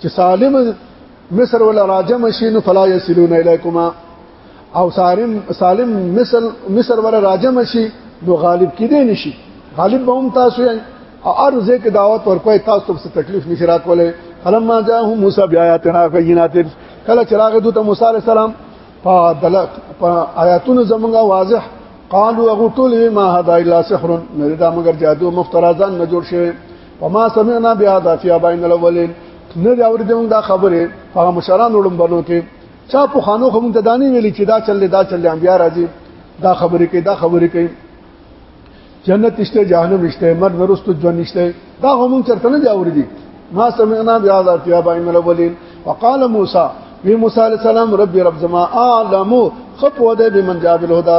چې سالم مصر ولا راجم شي نو فلا يسلون اليكما او سالم سالم مصر مصر ولا راجم شي نو غالب کیدې نشي غالب به هم تاسو یې او ارزه کې دعوت ورکوي تاسو ته تکلیف نشي راکولای فلما جاءهم موسی بیااتنا بینات کله چراغ دوت موسی عليه السلام په دلق په آیاتونو زمونږه واضح قالوا غټول ما هدا الا سحر نه دا مگر جادو مفترزان نه جوړ شوی وما سمعنا بهذا في ابائنا الاولين نه دی اورې موږ دا خبره هغه مشران وړم بنو کې چا په خانو خو موږ ته دانی ویلي چې دا چلې دا چلې انبیا راځي دا خبرې کوي دا خبرې کوي جنت نشته جهنم نشته مرګ ورستو ژوند نشته دا هم چرته نه جاوري دي ما سمعنا بهذا في ابائهم الاولين وقال موسى وی موسی علیہ السلام رب رب زما اعلم خف وده بمن جاب الهدى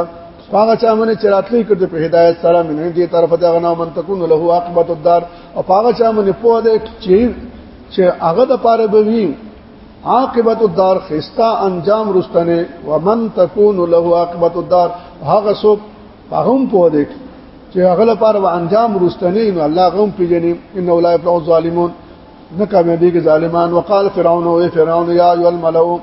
هغه چا باندې چې راتلې کړ په هدایت سره منه دي طرف ته غنا من تكون له عاقبت الدار او هغه چا باندې په دې چې چې هغه د پاره به وي عاقبت الدار خستا انجام رستنه ومن تكون له عاقبت الدار هغه څوک فهم په دې چې هغه لپاره به انجام رستنه نو الله غوم پیجنې ان اولای په ظالمون نه کامیابی کې ظالمان وقال فرعون او فرعون یا ایو الملو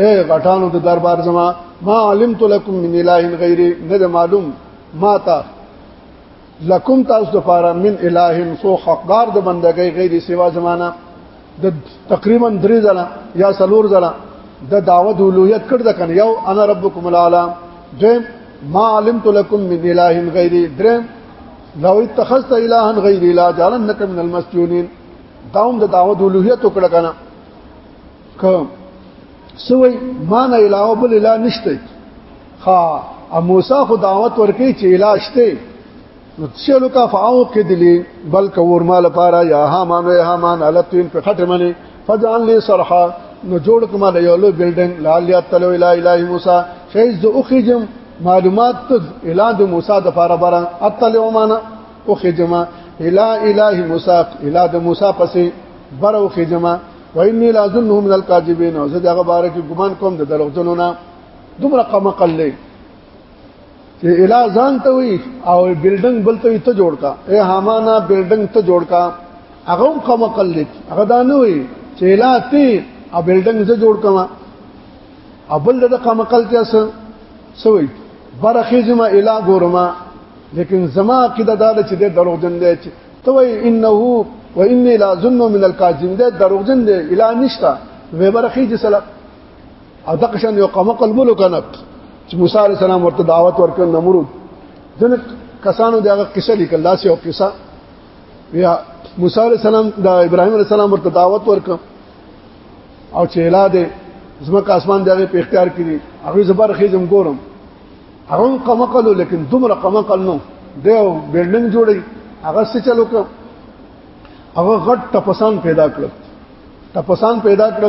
اے غټانو د دربار زما ما علمت لكم من اله غیر نه معلوم ما تا لکم تاسو د پاره من اله سو حقدار د بندګۍ غیر سوا زمانہ د تقریبا درې ځله یا سلور ځله د دعوت اولویت کړ د کنه یو انا ربکم الاعلى درم ما علمت لكم من اله غیر درم لو اتخذت الها غیر لا جعلنك من المسجونين داوم د دعوت اولویت وکړه کنه که سوی ما نه علاوه بل اله نشته ها موسی خو دعوت ورکړي چې اله شته نو چلو کا فاو کې دلی بلک ورما لپاره یا هامان یا هامان التین په خټه منی فجعل لی صرحا نو جوړ کما له یو لو بلډینګ لالیا تلو الی الی موسی شیز ذو اخجم معلومات ته الی د موسی د فار برا اتلو معنا اخجما الی الی موسی الی د موسی پسې برو خجما واني لا ظنه من الكاذبين او زه دغه باره کې ګمان کوم د دروغجنو نه دومره قمه قلې چې الا ځان ته وي او بلډنګ بل ته ته جوړ کا اے حمانا بلډنګ ته جوړ کا هغه هم قمه قلې هغه دا نه وي چې الا تی او بلډنګ زه جوړ کما ابل د قمه قل ته سره سوي برخې زما الا ګورما لیکن زما عقیده دا چې د دروغجن دی چې ته وای انه و انی لا ظن من الکاذب ده دروغجن ده الا نشتا وی برخی چې سلام او دغه شان یو قوم قلبلو کنه چې موسی علی السلام ورته دعوت ورکړ نمرود ځنه کسانو دغه قصه لیکل لاس یو قصه بیا موسی علی السلام د ابراهیم علی السلام ورته دعوت ورک او چې الاده زمکه اسمان دغه په اختیار کړي هغه زبر خېزم ګورم هغه کوم کلو لیکن دومره کوم کلو دی بلډینګ جوړي هغه څه چلو کړ هغه غټ تپسان پیدا کړ تپسان پیدا کړ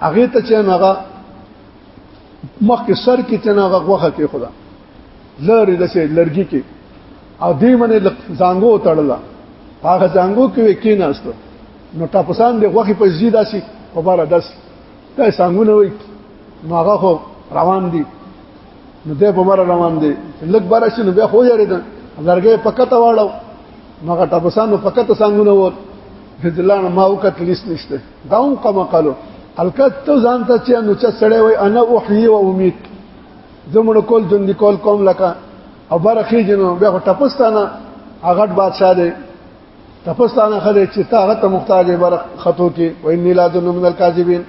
هغه ته چې هغه مخ کې سر کې چې هغه غوخه کې خدا لری د سه لرګي کې او دې منه زنګو تړله هغه زنګو کې کیناست نو تپسان د غوخه په زیدا سي په بار داسي دا څنګه وي نو هغه خو روان دي نو دې په مر روان دي لګ بار شي نو بیا خو یې ده لرګې پکته واړو مګه تاسو پکته څنګه نو وو ځلانه ما وکټ لیست نشته دا هم کوم قالو الکت ته ځان ته چې نو چې سړی وای انا احیی و امید زمړ کول جون دي کول کوم لکه او برخې جنو بیا ټپستانه هغه بادشاہ دی تپستانه خلک چې تاغه ته محتاج بر خطو کې وای نه لا ذنوب من الكاذبین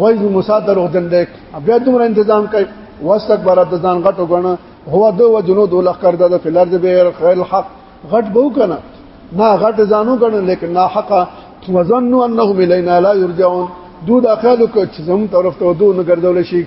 وای جو موسی درو جن دې بیا دومره تنظیم کوي واستكبر د ځان غټو غنه هو د و جنود لخ کړ د فلر د بیر خیر حق غټ بو کنه نه غټ ځانو غنه لیکن نا حق وظنوا انهم الینا لا یرجعون دود اخالو که چې زموږ طرف ته ودو نه ګرځول شي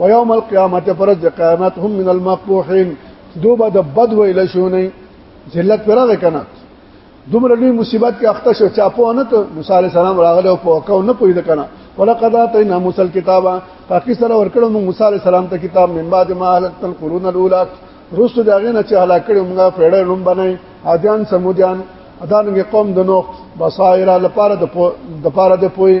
ويوم القيامه فرج قيامت هم من المقبوحين دوبه د بد ویل شو نه ذلت پر راغی کنه دومره لوی مصیبت کې اخته شو چا په نه ته موسی عليه السلام راغله او په کو نه پوي د کنه ولقد اتينا موسى الكتاب پاکي سره ورکړو موږ موسی عليه السلام ته کتاب من بعد ما هلكت القرون الاولى رسو داغه نه چې هلاک کړي موږ پیړې روم بنای اذان سمودیان اذان کې قوم د نوخ بصائر لپاره د لپاره د پوي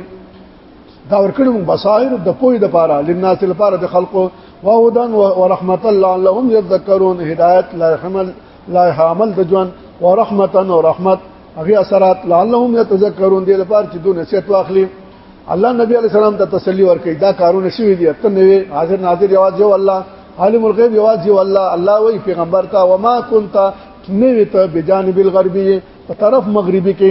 دا ورکړو بصائر د پوی د پاره لناس لپاره د خلقو وهدن ورحمت الله لهم يذكرون هدايت لا حمل لا حامل د جوان ورحمت او رحمت هغه اثرات لعلهم يتذكرون دې لپاره چې دوی نصیحت واخلي الله نبی علی السلام ته تسلی ورکړي دا کارونه شوی دي ته نوې حاضر ناظر یواز یو الله عالم الغیب یواز یو الله الله وی پیغمبر ته وما كنت نوې ته بجانب الغربی په طرف مغربي کې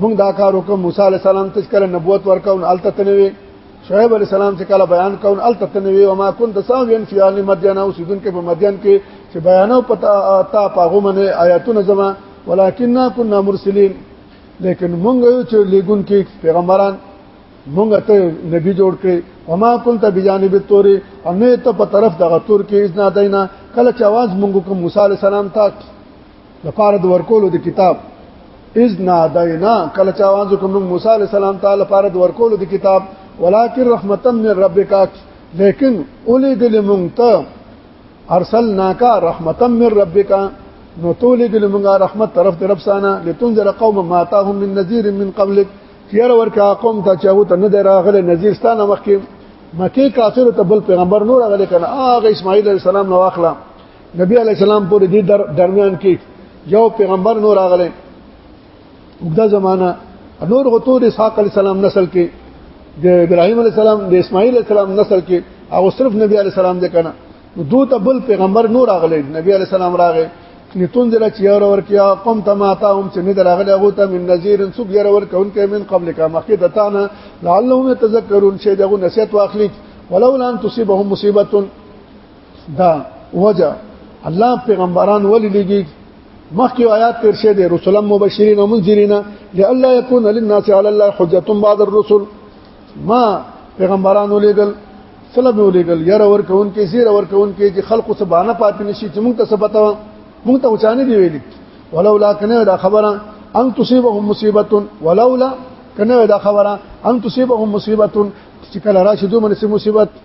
موږ دا کار وکړو موسی علی السلام ته کله نبوت ورکاو نو الته تنوي شعیب علی السلام چې کله بیان کاو نو الته تنوي او ما كنت ساوین فی اهل مدین او سیدن کې په مدین کې چې بیانو پتا تا پاغو منه آیاتونه زما ولکننا كنا مرسلین لیکن موږ یو چې لګون کې پیغمبران موږ ته نبی جوړ کړي وما كنت بجانب التور انه ته په طرف دغه تور کې اذن داینا کله چې आवाज موږ کوم موسی عليه السلام ته د پاره د ورکولو د کتاب اذ نادینا کله چا وانځو کوم موسی علی السلام تعالی لپاره د ورکولو د کتاب ولکن رحمتا من ربک لیکن اولی گل مونتا ارسلنا کا رحمتا من ربک نو تولی گل مونږه رحمت طرف ته رب سانا لتنذر قوم ما تاهم من نذير من قبلك چیر ورکا قوم ته چاو ته نه دراغله نذیر ستانه مخکې مکه کافر ته بل پیغمبر نور غلې کنه اغه اسماعیل علی السلام نو واخلم نبی علی السلام پورې دې در درمیان کې یو پیغمبر نور راغله وګدا زمانہ نور غتور اسحاق علی السلام نسل کې د ابراهيم عليه السلام د اسماعيل عليه السلام نسل کې او صرف نبي عليه السلام دې کنه نو دو ته بل پیغمبر نور اغله نبي عليه السلام راغې نتون دل چې اور اور کیا قوم تماتا هم چې ندر اغله هغه ته من نذير سب ير ور کون کې من قبل کا مخه دتانا لعلهم يتذكرون شي دغه نصيحت واخلي ولولا ان تصيبهم مصيبه دا وجه الله پیغمبران ولې لګي مخکې آیات تیر شه دي رسول مبشرین او منذرین لالا یکون للناس علی الله حجت بعد الرسل ما پیغمبران ولېګل سلام ولېګل ير ور کون کې زیر ور کون کې چې خلق سبحانه پاتې نشي چې موږ ته څه پتا موږ ته وچانه دی ویلي ولولا کنه دا خبره ان تصيبهم مصيبه ولولا کنه دا خبره ان تصيبهم مصيبه چې کله راشدو منسي مصیبت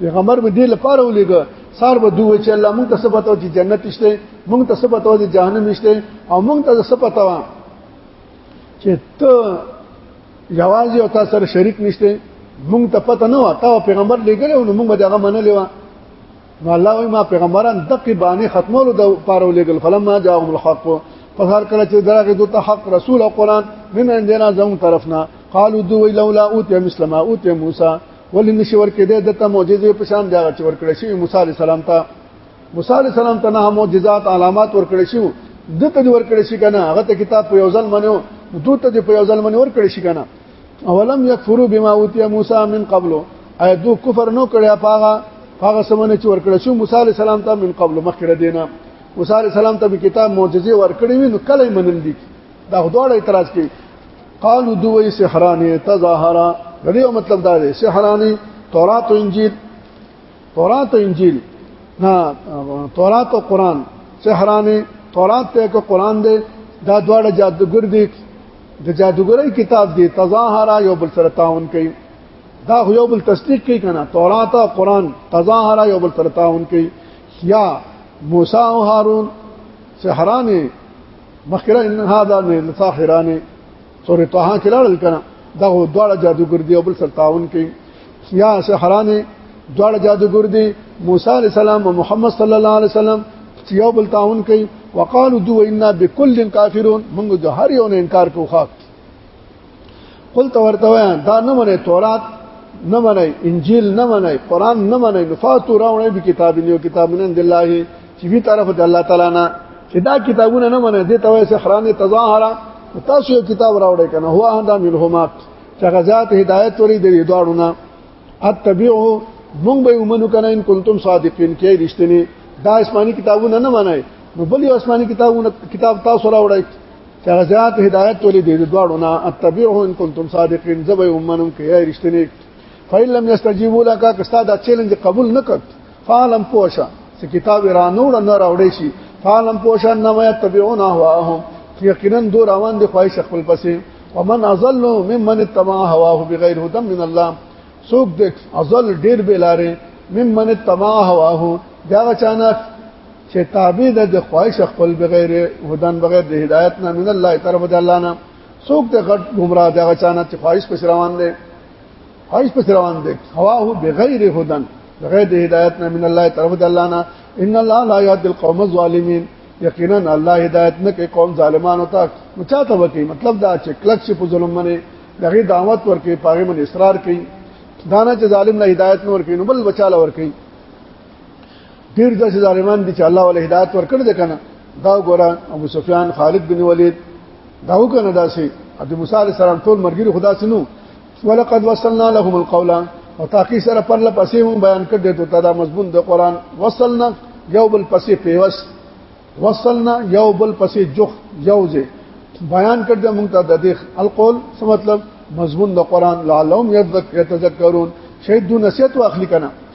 پیغمبر به دې لپاره ولېګو سار به دوی چې الله مونږ ته څه پتاو چې جنت شته مونږ ته څه پتاو چې جهنم شته او مونږ ته څه پتاو چې ته جواز او تاسو سره شریک نشته مونږ ته پته نه و تا پیغمبر لګل او مونږ به هغه منلې و نو الله وای ما پیغمبران دقه باندې ختمولو د پاره ولېګل فلما جاءهم الحق په هر کله چې دراغه دوته حق رسول او قران من عندنا زمو طرفنا قالوا دوی لولا اوت مثل ما اوت موسی ولې نشي ورکېدې دته معجزې په شان دی چې ورکړې شي موسی عليه السلام ته موسی عليه السلام ته نه معجزات علامات ورکړې شي دته دی ورکړې شي کنه هغه ته کتاب په یو ځل منو دوته دی په یو ځل منو ورکړې شي کنه اولم یکفروا بما اوتی موسی من قبل اي دو کفر نو کړی پاغه پاغه سمونه چې ورکړې شو موسی عليه السلام ته من قبل مخکړه دینه موسی عليه السلام ته کتاب معجزې ورکړې وي نو کله منل دي دا دوړ اعتراض کوي قالو دوی سحرانی تظاهرا دغه مطلب دا دی سحرانی تورات او انجیل تورات او انجیل نه تورات او قران سحرانی تورات ته کو قران دی دا دواړه جادوګر دي د جادوګرۍ کتاب دی تظاهرا یو بل سره تعاون کوي دا یو بل تصدیق کوي کنه تورات او قران تظاهرا یو بل سره تعاون کوي یا موسی او هارون سحرانی مخکره ان هاذا نه ساحرانه سورې طه کې لاړل کنه دا دواړه جادوګر دی او بل سره تعاون کوي یا سحرانه دواړه جادوګر دی موسی علی السلام او محمد صلی الله علیه وسلم یو بل تعاون کوي وقالو دو انا بكل کافرون موږ د هر یو نه انکار کوو قل تو ورته وای دا نه منه تورات نه منه انجیل نه منه قران نه منه نفاتو راوړې به کتاب نیو کتابونه د الله چې وی طرف د الله تعالی نه چې دا کتابونه نه منه دي توې سحران تظاهره تاسو یو کتاب راوړې کنه هو اندا منهما چې غزات هدایت ورې د دوړو نه اتبعو مونږ به ومنو کنه ان کنتم صادقین کې رښتینی دا آسماني کتابونه نه منای نو بل یو آسماني کتابونه کتاب تاسو راوړی چې هغه زیات هدایت ولې دې دواړو نه اتبعه ان کنتم صادقین زبې ومنم کې یا رښتینی فإن لم يستجيبوا لك کستا دا چیلنج قبول نکړ فعلم پوشا چې کتاب را نور نه راوړې شي فعلم پوشا نه وي تبعون هواهم یقینا دو روان دي خواهش خپل پسې ومن اضل ممن اتبع هواه بغیر هدى من الله سوق دې اضل ډیر بلاره ممن اتبع هواه دا چانه چې تابع ده د خواهش خپل بغیر هدن بغیر د هدایت نه من الله طرف د الله نه څوک ته غټ گمراه دی هغه چانه چې خواهش پس روان دی خواهش پس روان دی هواه بغیر هدن بغیر د هدایت نه من الله طرف د الله نه ان الله لا يهدي القوم الظالمين یقینا الله هدایت نه کوي قوم ظالمانو ته نو چاته وکي مطلب دا چې کلک شي په ظلم باندې دغه دعوت ورکي پاغه من اصرار کوي دانه چې ظالم له هدایت نور کوي نو بل بچاله ور کوي ډیر داسې ظالمان دي چې الله ول هدایت ورکړ دې کنه دا ګوره ابو سفیان خالد بن ولید دا وکنه داسې د موسی علی السلام ټول مرګری خدا سينو ولقد وصلنا لهم القول او تاکي سره پر لپسې مون بیان کړ دې ته دا مضمون د قران وصلنا یو بل پسې پیوس وصلنا یو بل پسې جخ یوځه بیان کړ دې مونږ ته د دې القول څه مطلب مضمون د قران لعلهم يتذكرون شهید دو نصیحت واخلي کنه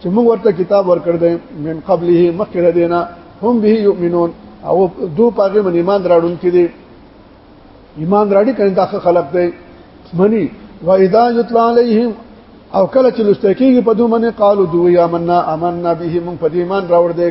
چې موږ ورته کتاب ورکړ دې من قبله مخکره دینا هم به یؤمنون او دو پاګه من ایمان راړون کې دي ایمان راړي کړي دا خلق دی منی و اذا یتلا علیهم او کله چې لستکیږي په دوه منه قالو دوی آمنا آمنا به من په ایمان راوړ دې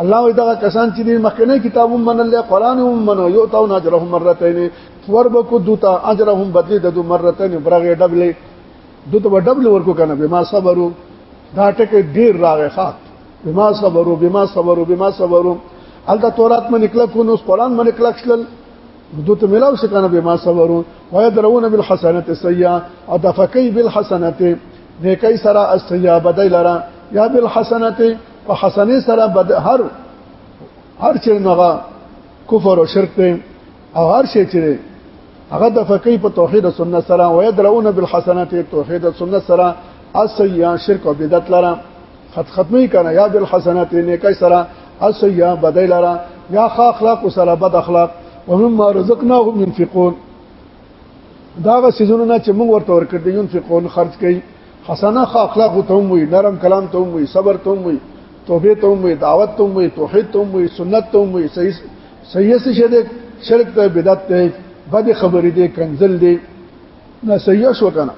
الله وی دا کسان چې دین مخکنه کتاب هم منل قرآن هم منو یو تاو ناجرهم مرتين ور بکو دوتا اجرهم بدلی ددو مرتين برغه ډبلې دوته به ډبل ورکو کنه به ما صبرو دا ټکه ډیر راغې خاط به ما صبرو به ما صبرو به ما صبرو الته تورات مې نکله کو نو قرآن مې نکله شل دوته ملاو سکنه به ما صبرو وای درون بالحسنات السيئه او دفقي بالحسنات نیکي سره السيئه بدای لره یا بالحسنات په حسنه سره بد هر هر چې نغه کفر او شرک ته او هر شي چې هغه د فقې په توحید او سنت سره او يدرون بالحسنات توحید او سنت سره اسیا شرک او بدعت لره خط ختمي کنه یا بالحسنات نیکي سره اسیا بدای لره یا اخلاق سره بد اخلاق ومما رزقناهم ينفقون دا غو سيزونه چې موږ ورته ورکړ دي ينفقون خرج کوي حسنه خو اخلاق ته هم وي نرم کلام ته هم وي صبر ته هم وي توبه ته هم وي دعوت ته هم وي توحید ته هم وي سنت ته هم وي صحیح صحیح څه شه دي شرک ته بدعت ته بد خبرې دي کنزل دي نه صحیح شو کنه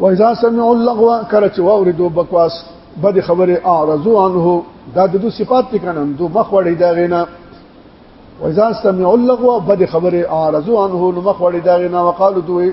واذا سمعوا اللغو کرچ واوردو بکواس بد خبره اعرضوا عنه دا د دو صفات دي کنه دو مخ وړي دا غینا واذا سمعوا اللغو بد خبره اعرضوا عنه نو مخ وړي دا غینا وقالو دوی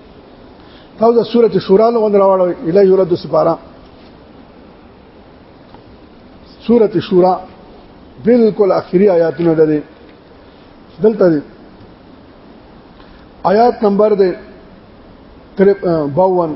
تاسو د سورته شورا له غوند راوړل اله یولد سپارا سورته شورا بالکل اخري آیاتونه ده دلته دي آیات نمبر ده 52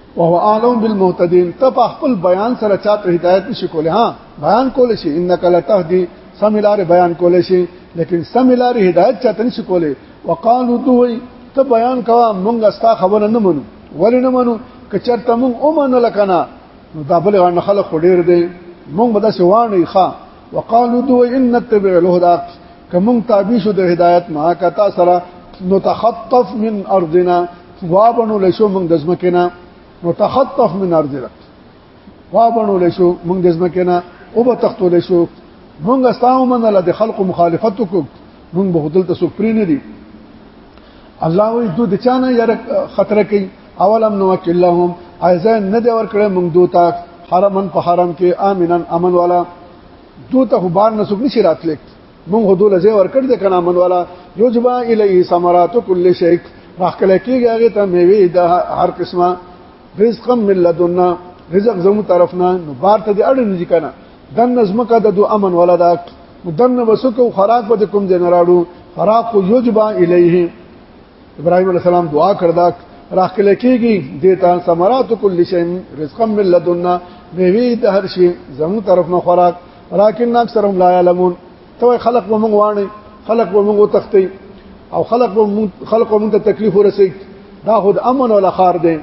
وهو عالم بالمهتدين ته په خپل بیان سره چاته هدایت نشي کولای ها بیان کول شي انک لتهدي سملار بیان کول شي لیکن سملار هدایت چاته نشي کولای وقالو دوی ته بیان کوا مونږه ستا خبره نه منو ولې نه منو که چرته مونږ اومنه لکنه نو دا بل غن خلک ډیر دی مونږ به د سوانې ښا وقالو دوی ان نتبع الهدى که مونږ تابع شو د هدایت ما کتا سره نتخطف من ارضنا وابنو لشو موږ د زمکه نه متخطف من ارض رب وابنو لشو موږ د زمکه نه او به تختو لشو موږ استاو من له خلق مخالفت کو موږ به دل ته سپری نه دي الله وی دو د چانه یار خطر کوي اولم نو چې اللهم ایزه نه دی ور کړې موږ دوتا حرمن په حرم کې امنن امن والا دوته بار نه سګنی شرات لیکت مونږ هدو لزه ورکړ دې کنه من والا یوجبا الیه ثمرات کل شیء راخل کیږي هغه ته میوه د هر قسمه رزقم من لدنا رزق زمو طرفنا نو بار ته دې اړ نه کنه دن نظمکه د دو امن ولا دا دن وسکو خوراک به کوم جن راړو فراق یوجبا الیه ابراهيم عليه السلام دعا کړدا راخل کېږي د تا ثمرات کل شيء رزقا من لدنا میوه د هر شي زمو طرف نه خوراک ولكن اکثرهم لا يعلمون ته خلق به موږ وانه خلق به موږ تختی او خلق به خلق به موږ ته تکلیف ورسي دا خود امن ولا خار دی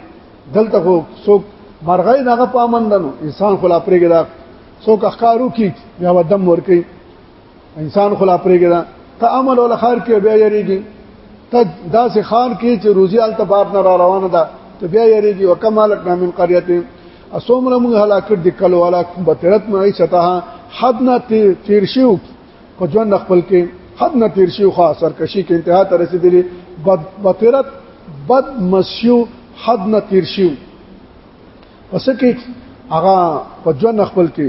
دلته خو څوک مرغې دغه په امن دنو انسان خلا پرېګدا څوک اخکارو کی یا ودم ورکی انسان خلا پرېږي دا ته عمل ول خار کې بیا یریږي ته داسې خان کې چې روزي ال تبار نه را روانه ده ته بیا یریږي وکمالک نامن قريته اسومره موږ هلاکت د کلو والا بترت مې شته حد نه تیر شو په ژوند خپل کې حد نه تیر شو خاص سرکشي کې انتها ته رسیدلی بترت بد مسیو حد نه تیر شو پس کې هغه په ژوند خپل کې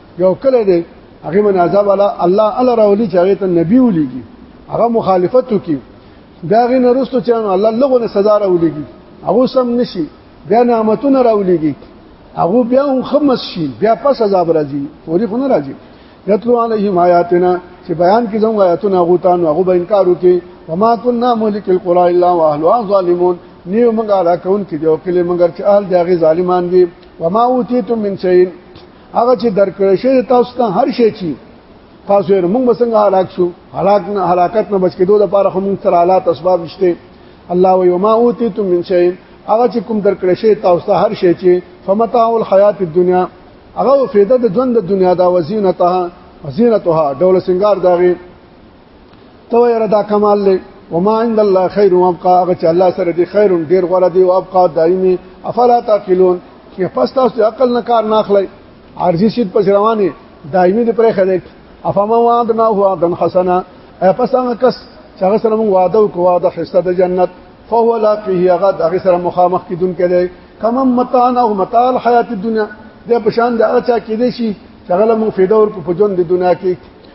یو کله دی هغه منازب علی الله الله راولي چې هغه ته نبی ولېږي هغه مخالفت وکي بیا غي نرستو چې الله لغو نه سزا راولېږي هغه سم نشي بیا نعمتونه راولېږي هغه بیا هم خمس شي بیا پس عذاب راځي فوري خو نه راځي یتلو علیهم آیاتنا چې بیان کې زموږ آیاتونه هغه ته نو هغه به انکار وکي وما كنا ملك القرى الا واهلها ظالمون نیو مګالا کون کې جو کله مګر چې اهل دغه ظالمان دي وما اوتیتم من شيء هغه چې درکړې شوی تاسو ته هر شي چی تاسو یې موږ بسنګ هلاک شو هلاک نه هلاکت نه بچ کېدو لپاره خو موږ تر حالات اسباب شته الله و یوما اوتیتم من شیء هغه چې کوم درکړې شی تاسو ته هر شي چی فمتاع الحیات الدنیا هغه فایده د ژوند د دنیا دا وزینتها وزینتها ډول سنگار داغي تو یره دا کمال له وما عند الله خير وابقى هغه چې الله سره دی خیر ډیر غوړه دی او ابقا دایمي افلا تعقلون کې پس تاسو عقل نه کار نه اخلي عارضی شید پس رواني دایمي دې پرې خدای افما وعدنا هو عدن حسنا پس هغه کس چې هغه سره موږ وعده وکړو وعده حصہ د جنت فهو لاقيه هغه دغه سره مخامخ کیدون کړي کما متان او متال حیات الدنیا د پشان د اچا کې دي شي چې هغه موږ فیدور په جون د دنیا کې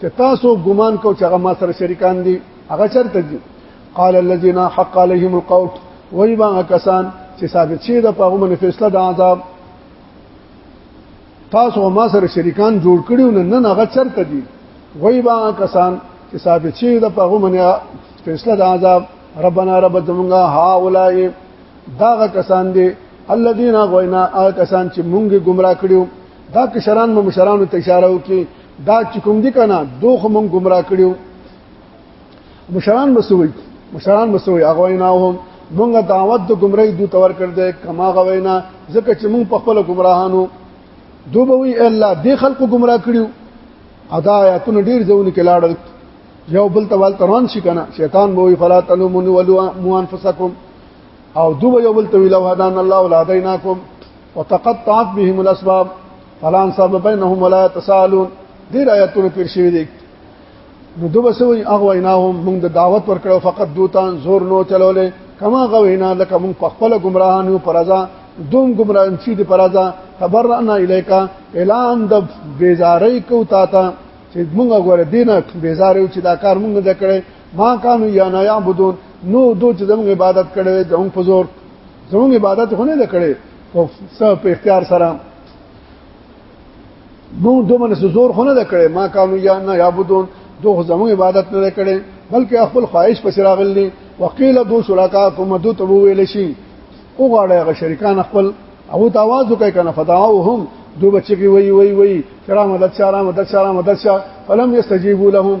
چې تاسو ګمان کو چې هغه ما سره شریکان دي هغه چرته دي قال الذين حق عليهم القول وای ما کسان چې ثابت شي د پاغو من فیصله د عذاب تاسو ما سره شریکان جوړ کړیو نه نه هغه چرته دي وای ما کسان چې ثابت شي د پاغو من فیصله د عذاب ربنا رب زمونږه ها اولای داغه کسان دي الذين غوینا هغه کسان چې مونږه گمراه کړیو دا کشران مو مشرانو ته اشاره وکي دا چې کوم دي کنه دوه مونږ گمراه کړیو مشران مسوي مشران مسوي هغه نه هم مونږ دعوت د گمراهي دوی تور کړ دې کما غوینا ځکه چې مونږ په خپل گمراهانو دوبوي الله دې خلکو گمراه کړیو ادا آیاتونه ډیر ځونه کې لاړل یو بل توال تران شي کنه شیطان بووي فلا تلومون ولو مو انفسکم او دوی یو بل تویل او هدان الله ولادیناکم وتقطعت بهم الاسباب فلان صاحب بینهم ولا تسالون دې آیاتونه تیر شوی دي نو دوی بسوي اغویناهم موږ د دعوت ورکړو فقط دوتان زور نو چلولې کما غوینا لکه موږ په خپل گمراهان یو پرزا دوم گمراهان شي دي پرزا تبرنا الیکا اعلان د بیزاری کو تا ته چې موږ غوړ دینه بیزارو چې دا کار موږ نه کړی ما کانو یا نه یعبدون نو دو چې زموږ عبادت کړي زموږ په زور زموږ عبادت خو نه کړي په سب په اختیار سره نو دو من زور خو نه کړي ما کانو یا نه یعبدون دو زموږ عبادت نه کړي بلکې خپل خواهش پس راغلي وقيل دو شرکاکم دو تبو ویل شي او غاړه غ شریکان خپل او تاواز کوي کنه فداوهم دو بچی وی وی وی کرا مدد شارا مدد شارا مدد شا فلم یستجیبو لهم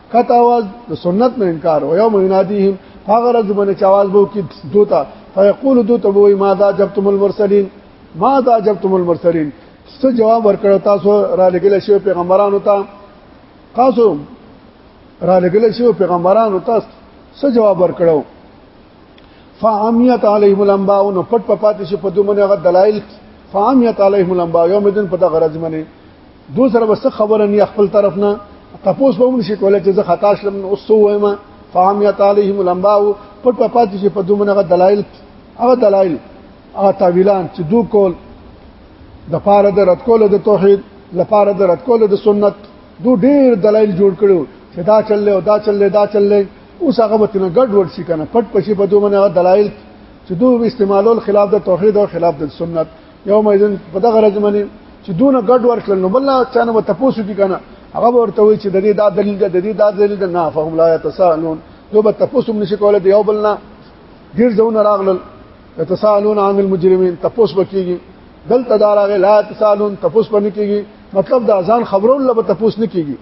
کته आवाज د سنت نه انکار او یوم ینادیهم هغه ورځ باندې چې आवाज وو کې دوتا فیقول دوتا وای ما دا جبتم المرسلین ما دا جبتم المرسلین څه جواب ورکړ تاسو را لګل شو پیغمبرانو ته تاسو را لګل شو پیغمبرانو ته څه جواب ورکړو فعامیت علیهم الانباء نو پټ پاتې شي په دومره غ دلایل فعامیت علیهم الانباء یوم دین په دغه غرض منه دو سره بس خبره نه خپل طرف نه تپوس به موږ شي کولای چې زه خطا شلم نو اوس وایم فهمیت علیهم الانباء پټ په پاتې شي په دومره دلایل هغه دلایل هغه تعویلان چې دو کول د پاره د رد کول د توحید لپاره د رد کول د سنت دو ډیر دلایل جوړ کړو چې دا چللې او دا چللې دا چللې اوس هغه به تنه ګډ وډ شي کنه پټ پشي په دومره دلایل چې دوی استعمالول خلاف د توحید او خلاف د سنت یو مې ځن په دغه راځ باندې چې دونه ګډ ورکړل نو بل چا نه تاسو کی کنه هغه ورته وی چې د دې دا دلیل ده د دې دا دلیل ده نه فهم لا يتسالون دوی به تاسو هم نشي کولای دی یو بل نه ډیر ځونه راغلل يتسالون عن المجرمين تاسو بکیږي دلته دارغه لا يتسالون تاسو باندې کیږي مطلب د اذان خبرو لبه تاسو نه کیږي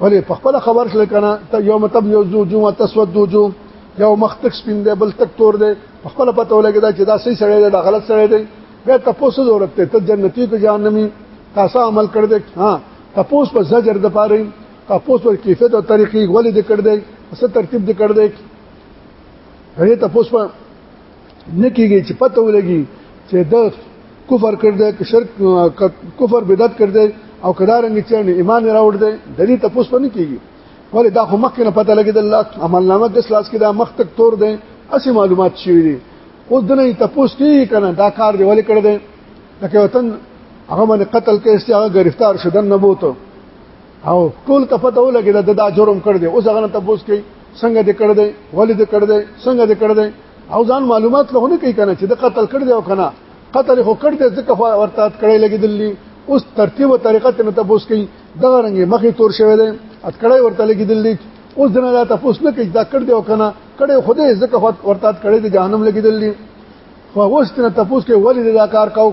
ولی په خپل خبر شل کنه ته یو مطلب یو جو جو تسود جو یو مخ تک سپین دی بل تک تور دی په خپل پته ولګی دا چې دا صحیح سړی دی دا غلط سړی دی بیا تاسو ضرورت ته ته جنتی ته جهنمی تاسو عمل کړ دې ها تاسو په زجر د پاره تاسو په کیفیت او طریقې ولې دې کړ دې څه ترتیب دې کړ دې هغه تاسو په نکیږي چې پته ولګي چې د کفر کړ دې شرک کفر بدعت کړ دې او کدارنګ چې ایمان راوړ دې د دې تاسو نه کیږي ولې دا خو مخکې نه پته لګیدل الله عمل نامه د اسلاس کې دا مخ تک تور دې اسی معلومات شي دي اوس دنه تاسو کې کنه دا کار دی ولې کړ دې لکه وطن هغه باندې قتل کې استیاغه گرفتار شدن نه بوته او ټول ته پته ولګي دا دا جرم کړ دی اوس هغه ته پوس کوي څنګه دې کړ دی ولې دې کړ دی څنګه دې کړ دی او ځان معلومات له نه کوي کنه چې د قتل کړ دی او کنه قتل خو کړ دی ځکه ورته کړی لګیدلی اوس ترتیب او طریقه ته نه تاسو کوي دغه رنګ مخې تور شوی دی اتکړی ورته لګیدلی اوس دنه دا تاسو نه کوي دا کړ دی او کنه کړی خو دې ځکه ورته کړی دی جهنم لګیدلی خو اوس ته تاسو کوي ولې دا کار کوي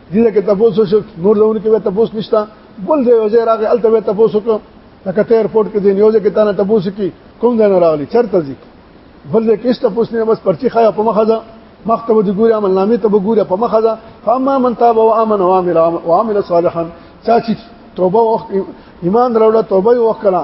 دې کې تاسو شو نور لون کې تاسو نشتا بل دې وزیر هغه الته وې تاسو کو لکه ته ایرپورټ کې دې نیوز کې تانه تاسو کې کوم ځای نه راغلی چرته ځي بل دې کېسته پوښتنه بس پرچی خایا په مخه ده مخته به ګوري عمل نامې ته به ګوري په مخه ده فاما من تاب او امن او عمل او عمل صالحا چا چې توبه او ایمان راوړه توبه وکړه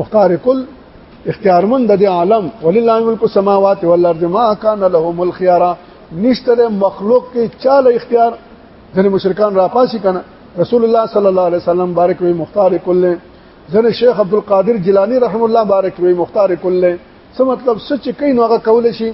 مختار کل اختیارمن د عالم ولله ملک السماوات والارض ما كان لهم الخيار نشته مخلوق کې چاله اختیار ځنه مشرکان را پاسي کنه رسول الله صلی الله علیه وسلم بارک وی مختار کله ځنه شیخ عبد القادر جیلانی رحم الله بارک وی مختار کله څه مطلب سچ کین هغه کول شي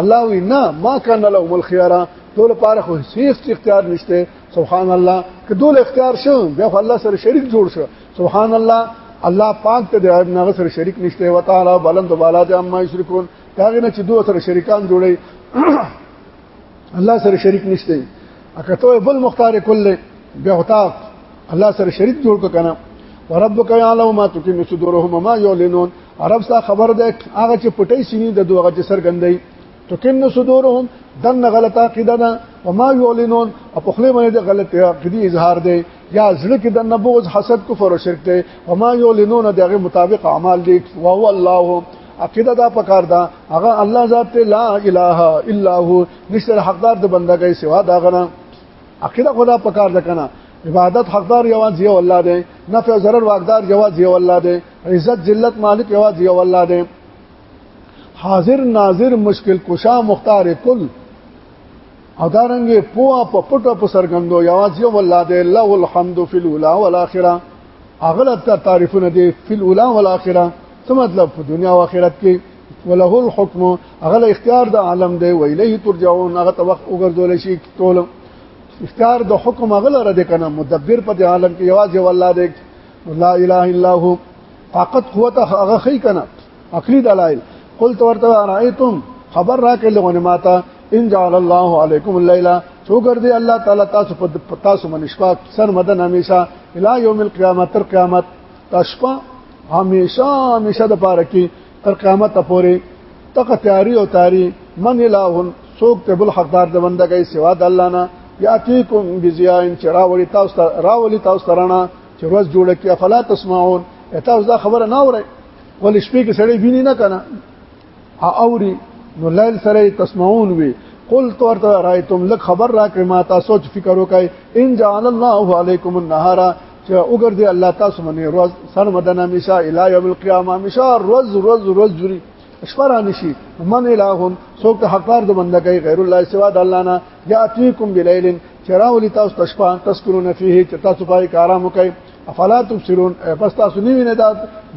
الله وی نه ما کان لهم الخيار دول پاره خو هیڅ اختیار نشته سبحان الله که دول اختیار شو بیا الله سره شریک جوړ شو سبحان الله الله پاک ته د عیب نه سره شریک نشته و تعالی بلند بالا د اما یشرکون دا نه چې دوه سره شریکان جوړي الله سره شریک نشته اکه ته بل مختار کله بیا وتا الله سره شریک جوړ کنه وربک یعلم ما تکن صدورهم ما یعلنون عرب ستا خبر ده هغه چې پټي سینې د دوغه چې سرګندې تکن صدورهم دن غلطه عقیده ده وما يعلنون او په خله باندې غلطه عقیده اظهار ده یا زړه کې د نبوغ حسد کفر او شرک ده وما يعلنون دغه مطابق اعمال دي او هو الله عقیده دا پکار ده هغه الله ذات لا اله الا هو نشتر حقدار د بندګۍ سوا دا غنه عقیده خدا پکار ده کنه عبادت حقدار یوازې یو الله دی نفع ضرر واقدار یوازې یو الله دی عزت ذلت مالک یواز یو الله دی حاضر ناظر مشکل کشا مختار کل او دارنګ پوا په پټو په سرګندو یواز یو الله دی له الحمد فی الاولى والاخره اغلب ته تعریفونه دی فی الاولى والاخره څه مطلب په دنیا او آخرت کې وله الحكم اغل اختیار د عالم دی ویلیه ترجعون هغه ته وخت وګرځول شي ټول اختیار د حکم اغل را دي کنه مدبر په عالم کې یوازې والله دی لا اله الا هو طاقت قوت هغه خی کنه عقلی دلایل قل تورته رايتم خبر را کې لغونه ماته ان جعل الله علیکم الليل سو ګرځي الله تعالی تاسو په تاسو باندې شپه سر مدن همیشه الی یوم القیامت تر قیامت تشپا همیشه همیشه د پاره کې تر قیامت پورې تک تیاری او تاری من الہ سوک ته بل حقدار د بندګۍ سوا د الله نه یاتیکم بزیاین چې راولي تاسو ته راولي تاسو ترانا چې ورځ جوړه کې افلا تسمعون تاسو دا خبره نه اورئ ول شپې کې سړی ویني نه کنه اوري نو لیل سره تسمعون وی قل تور ته رايتم لک خبر را کړ ما تاسو فکر وکای ان جعل الله علیکم النهار چې وګرځي الله تاسو باندې روز سر مدن همیشه الی یوم القیامه همیشه روز روز روز جوړي شپرا نشي من الہون څوک ته حقدار د بنده کوي غیر الله سوا د الله نه یاتیکم بلیل چراولی تاسو تشپان تسکرون فيه چې تاسو پای کارام وکړي افلا تبصرون پس تاسو نیوی نه دا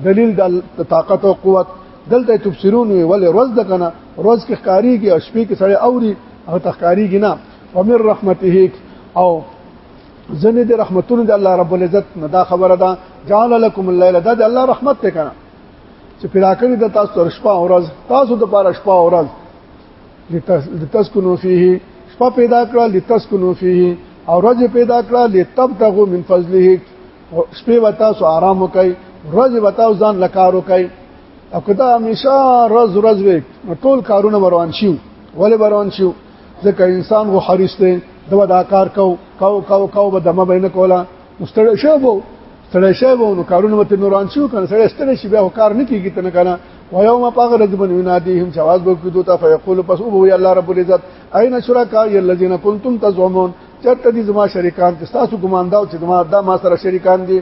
دلیل د طاقت او قوت دلته تبصرون وی ولې روز د کنه روز کې ښکاری کې او شپې کې سړی اوري او تخکاری کې نه ومن رحمته او ځنې د رحمتونو د الله رب العزت نه دا خبره ده جعل لكم الليل دا د الله رحمت ته کنه چې پیدا کړی د تاسو تر شپه او ورځ تاسو د پاره شپه او ورځ لتسكنوا فيه شپه پیدا کړل لتسكنوا فيه او ورځ پیدا کړل لتبتغوا من فضله شپه وتا سو آرام وکي ورځ وتا ځان لکار وکي او کدا همیشه ورځ ورځ وي ټول کارونه روان شي ولې روان شي ځکه انسان غو حریص دی دا دا کار کو کو کو کو به دمه بینه کولا مستړی شو بو ستړی شو بو نو کارونه مت نوران شو کنه سړی ستړی شي بیا کار نه کیږي تنه کنه ويوم پاغ رجبن يناديهم جواز بوکي دوتا فيقول پس او وي الله رب العزت اين شرکا الذين كنتم تزعمون چرته دي زما شریکان چې تاسو ګمان داو چې زما دا ما سره شریکان دي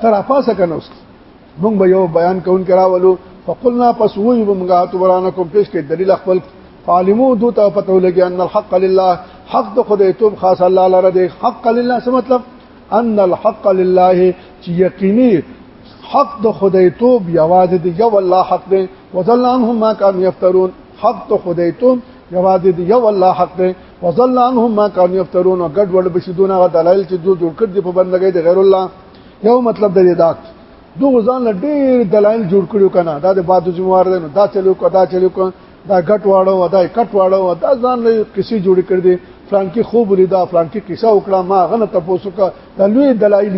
تر افاسه کنه اوس موږ به یو بیان کون کراولو فقلنا پس وی بمغا تبرانه کوم پیش کې دلیل خپل فعلمو دو ته پته لګي ان الحق لله حق د خدای توب خاص الله لره دی حق لله څه مطلب ان الحق لله چې یقیني حق د خدای توب یوازې دی یو الله حق دی وذل عنهم ما كانوا يفترون حق د خدای توب یوازې دی یو الله حق دی وضل عنهم ما كانوا يفترون قد ول بشدونه غ دلایل چې دوی جوړ کړ دي په بندګۍ د غیر الله یو مطلب د دې دا دوه ځان له ډېر دلایل جوړ کړو کنه دا د بادو جمهور دی نو دا چلو کو دا چلو کو دا غټ واړو دا کټ واړو دا ځان له کسی جوړ کړ دي فلان کې خوب لیدا فلان کې قصه وکړه ما غنه تاسو کا د لوی دلایل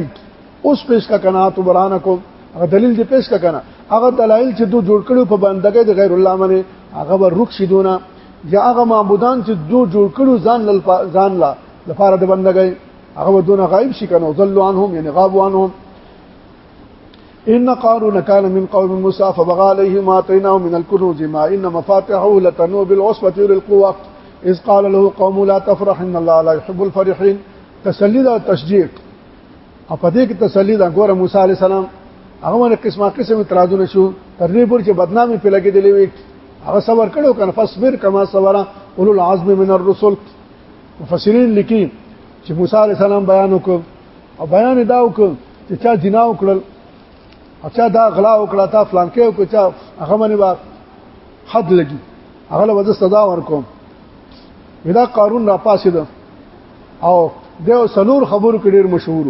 اوس پیش کا کنه تو برانه کو هغه دلیل دې پیش کا کنه هغه دلایل چې دوی جوړ کړو په بندګۍ د غیر الله باندې هغه ور رخ شیدونه یا هغه معبودان چې دو جوړ کړو ځان لل ځان لا لپاره د بندګۍ هغه دون غایب شي کنه ذل عنهم یعنی غاب عنهم ان قارون كان من قوم موسى فبغى عليه ما اتيناه من الكنوز ما ان مفاتحه لتنوء بالعصبه للقوه اذ قال له قوم لا تفرح ان الله لا يحب الفرحين تسلی دا تشجیع او په دې کې تسلی دا ګوره موسی عليه السلام هغه باندې قسمه قسم اعتراضونه شو تر دې پورې چې بدنامي په لګېدلې وي هغه صبر کړو کنه فصبر کما صبر اولو العزم من الرسل مفسرین لیکي چې موسی عليه السلام بیان وکړ او بیان دا وکړ چې چا جنا وکړل او چا دا غلا وکړه تا فلان کې او چا هغه باندې با حد لګي هغه له وځه سزا ورکوم ودا قارون را پاسې ده او د سلور خبرو کې ډیر مشهور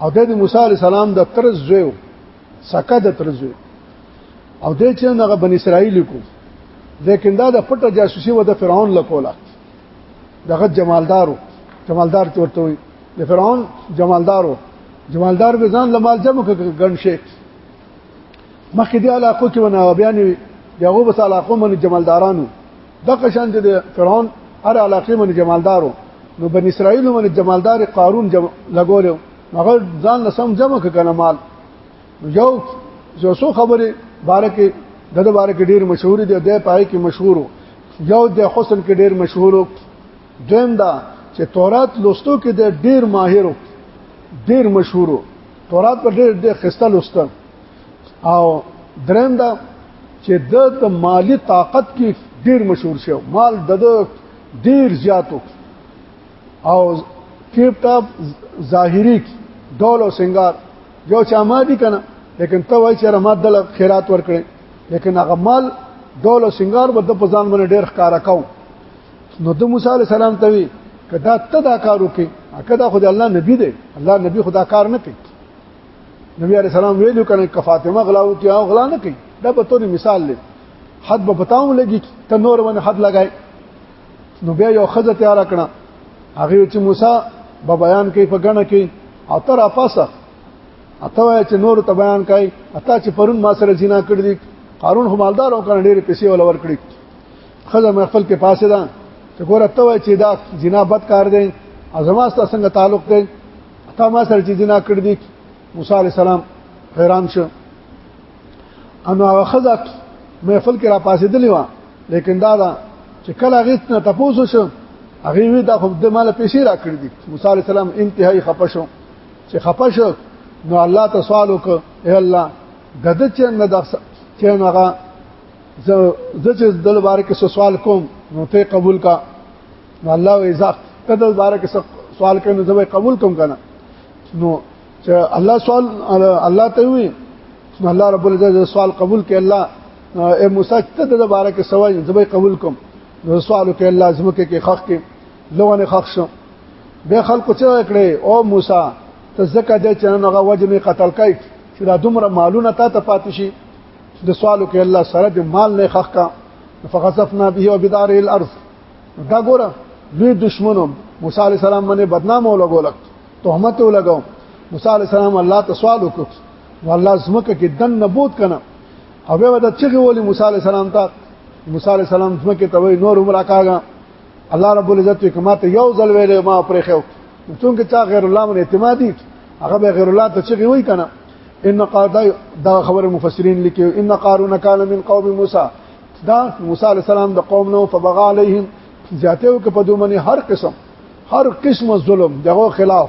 او د موسی عليه السلام د تر زوی سکه د ترزو او د چې هغه بن اسرائیل کو لیکن دا د پټه جاسوسي و د فرعون لکوله دغه جمالدارو جمالدار چې ورته وي د فرعون جمالدارو جمالدار به ځان لمال جمع کړي شي مخکې دی علاقو کې ونه بیا نه یغه بس علاقو من جمالدارانو د قشان د فرعون هر علاقې من جمالدارو نو بن اسرائیل من جمالدار قارون جم... لګولیو مګر ځان لسم جمع کنه مال یو یو څو خبره بارکه د د بارکه ډیر مشهور دی د پای کې مشهور یو د حسن کې ډیر مشهور دویم دا چې تورات لوستو کې د ډیر ماهر ډیر مشهور تورات په ډیر د خسته لوستل او دریم دا چې د مالی طاقت کې ډیر مشهور شو مال د ډیر زیاتو او ټیپ ټاپ ظاهری ډول او سنگار یو چا ما دي کنه لیکن ته وای چې رحمت دل خیرات ورکړي لیکن هغه مال ډول او سنگار به د پزان باندې ډیر ښکارا کاو نو د موسی علی السلام ته وی کدا ته دا کار وکي کدا خو د الله نبی دی الله نبی خدا کار نه کوي نبی علی السلام ویلو کنه ک فاطمه غلاو کی او غلا نه کوي دا به تور مثال دی حد به پتاوم لګي ته نور باندې حد لګای نو بیا یو خزه تیار کړه هغه چې موسی په بیان کې په غنه کې او تر افاسه اته وای چې نور ته بیان کای اته چې پرون ما سره زنا کړ دي قارون همالدار او کړه ډېر پیسې ول ور کړی خزه مې خپل کې پاسه ده چې ګور اته وای چې دا زنا بد کار دی ازما سره څنګه تعلق دی اته ما سره چې زنا کړ دي موسی عليه السلام حیران شو انو هغه خزه محفل کې را پاسې دلی و لیکن دا دا چې کله غیت نه تاسو شو هغه وی دا خو د مال پیسې را کړې دي موسی عليه السلام انتهایی خپه شو چې خپه شو نو الله ته سوال وکړ اے الله د د چې نه د چې هغه زه چې د لپاره کې سوال کوم نو ته قبول کا نو الله ویزا کته بارک سوال کړي نو زه قبول کوم کنه نو چې الله سوال الله ته وي نو الله رب العزت سوال قبول کړي الله اے موسی ته د بارک سوال زه قبول کوم نو سوال وکړي الله زمکه کې خخ کې لوونه خخ شو به خلکو چې کړي او موسی ته زکه د چنه هغه وجنې قتل کوي چې دا دومره مالونه تا ته پاتې شي د سوالو کې الله سره د مال نه خخ کا فخسفنا به وبدار الارض دا ګوره لوی دشمنو موسی علی السلام باندې بدنام ولګول تهمت ولګاو موسی علی السلام الله ته سوال وکړ والله زمکه کې دن نبوت کنه او به د چغه ولی موسی علی السلام ته موسی علی السلام زمکه ته وای نور عمر کاغه الله رب العزت کما ته یو ځل ویلې ما پرې خو څنګه چا غیر الله من اعتمادي هغه به غیر الله ته چغه وای کنه ان قاعده دا خبر مفسرین لیکي ان قارون کان من قوم موسی دا موسی علی السلام د قوم نو فبغى عليهم زیاته او په دوه منی هر قسم هر قسم ظلم دغه خلاف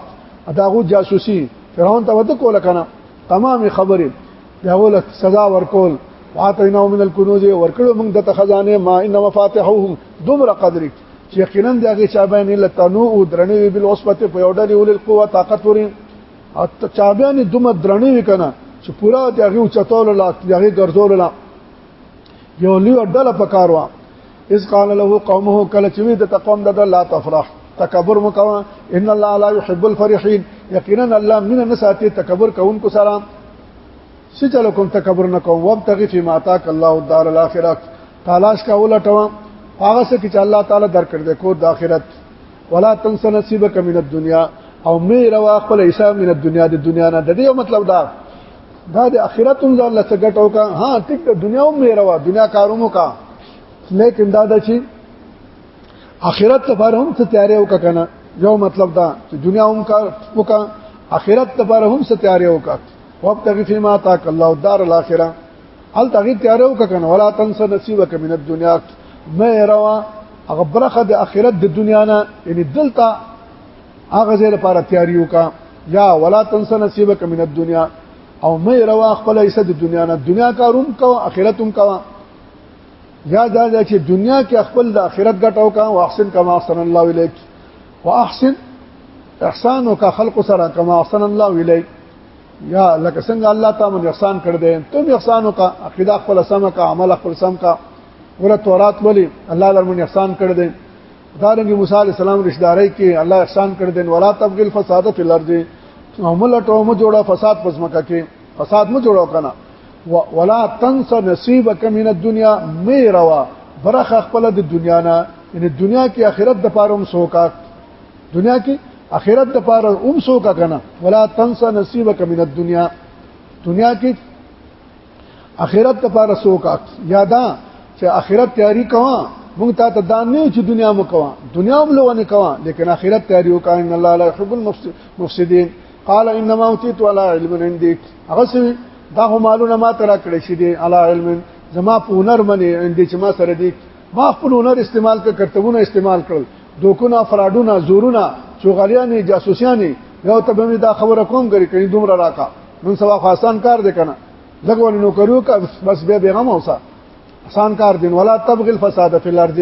داغو جاسوسي فرعون ته ود کول کنه تمام خبره دغه له سزا ورکول واتینا من الكنوز ورکړو موږ د خزانه ما ان مفاتحه دومره قدرک چې یقینا دغه چابان لتنو او درنې بل وسبت په یو ډول ول قوه طاقت وري او چابان دومره درنې وکنه چې پورا دغه چتول لا دغه ګرځول لا یو لوی ډله پکاروا اس قال له قومه کله چې وی د تقوم د لا تفرح تکبر مکوا ان الله لا يحب الفرحين یقینا الله من نساتی تکبر کوونکو سره سچلکم تکبر نکوم وابتغي فيما اتاك الله الدار الاخره تلاش کا ولټوا هغه څه چې الله تعالی درکړ دې کو د اخرت ولا تنس نصيبك من الدنيا او مې روا خپل حساب من الدنيا د دنیا نه د دې مطلب دا دا د اخرت هم ځان لته ګټو کا ها ټیک د دنیا هم نه روا دنیا کارومو کا لیکن دا د چی اخرت لپاره هم څه تیارې وکا کنه یو مطلب دا چې دنیا هم کا وکا اخرت لپاره هم څه تیارې وکا وابتغ فی ما تاک الله الدار الاخره ال تغی تیارې وکا کنه ولا تنس نصیبک من الدنیا مې روا هغه برخه د اخرت د دنیا نه یعنی دلته هغه زیر لپاره تیاریو کا یا ولا تنس نصیبک من الدنیا او مې روا خپل ایسه د دنیا نه دنیا کاروم کو اخرتم کوا یا دا چې دنیا کې خپل د اخرت ګټو کا او احسن کما احسن الله الیک واحسن احسان وکا خلق سره کما احسن الله الیک یا لکه څنګه الله تعالی من احسان کړ دې تم احسان وکا عقیده خپل سم کا عمل خپل سم کا ور تورات ولی الله درمن احسان کړ دې دارنګ موسی علی السلام رشداري کې الله احسان کړ دین ولا تبغل فساد فی الارض عمل ټوم جوړه فساد پس مکه کې فساد مو جوړو کنه ولا تنس نصیبک من الدنیا می روا برخه خپل د دنیا نه یعنی دنیا کې آخرت د پاره هم سوکا دنیا کې آخرت د پاره هم سوکا کنه ولا تنس نصیبک من الدنیا دنیا کې اخرت لپاره سوکات یادا چې اخرت تیاری کوا مونږ ته ته دا نه چې دنیا مو کوا دنیا هم لونه کوا لیکن اخرت تیاری وکا ان الله لا يحب المفسدين قال انما اوتيت على علم عندي هغه سوي دا هم معلومه ما ترا کړی شې دي على علم زما په هنر منی عندي چې ما سره دي ما خپل هنر استعمال کړ کرتبونه استعمال کړل دوکونه فرادونه زورونه چوغلیانې جاسوسیانې یو ته به دا خبره کوم غري کړي دومره راکا نن سبا خو آسان کار دی کنه لږ ولې نو کړو که بس به بیغم اوسه آسان کار دین ولا تبغ الفساد فی الارض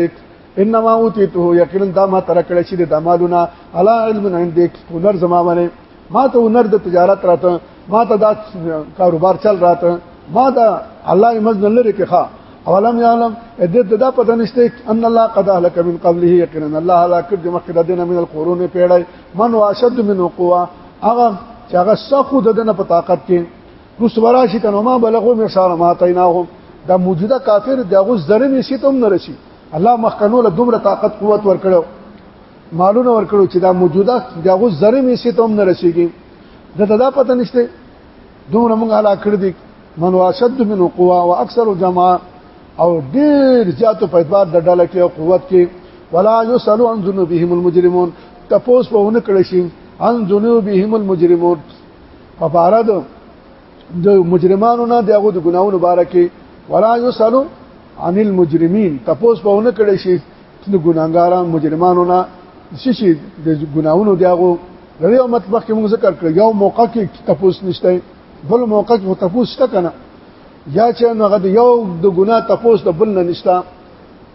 انما اوتیته یقینا دا ما تر کړی چې د مالونه علا علم عندك هنر زما باندې ما ته هنر د تجارت راته ما ته دا کاروبار چل راته ما دا الله مزن لري کې ښا اولم یعلم ادت دا پته نشته ان الله قد اهلك من قبله یقینا الله هلاک د مخکې د دینه من القرون پیړای من واشد من قوا هغه چې هغه سخو د دنه په طاقت کې نو سوارا شي کنه ما بلغو مې سره ما تیناهم دا موجوده کافر دغه زره مې شي تم نه رشي الله مخکنو له دومره طاقت قوت ورکړو مالونه ورکړو چې دا موجوده دغه زره مې شي تم نه رشيږي دا دا پته نشته دومره موږ علا کړ دي من واشد من قوا واكثر جماع او ډیر زیاتو په اعتبار د ډله کې او قوت کې ولا يسالو عن ذنوبهم المجرمون تپوس په ونه کړی شي ان ذنوبهم المجرمون په بارد د مجرمانو نه دغه د ګناونو باره کې ولا یسالو عن المجرمین تپوس په ونه کړی شي د ګناګاران مجرمانو نه شي د ګناونو دغه لري او مطبخ کې موږ ذکر کړ یو موقع کې تپوس نشته بل موقع کې تپوس شته کنه یا چې هغه یو د ګناه تپوس د بل نه نشته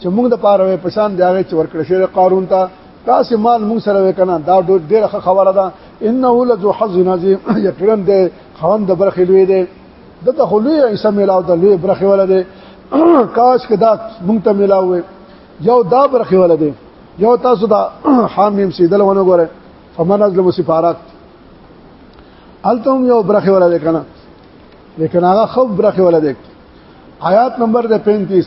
چې موږ د پاره په شان دی هغه چې ورکړ شوی قارون ته تاسو مال موږ سره وکنه دا ډېره خبره ده انه لذو حظ عظیم یقینا د خوند برخې لوی دی د تخلوی ایسه ملاو د لوی برخې ولده کاش کې دا موږ ته ملاوي یو دا برخې ولده یو تاسو دا حامیم سیدل ونه ګوره فمن ازلم سفارات التم یو برخې ولده کنه لیکن هغه خو برخې ولده آیات نمبر 35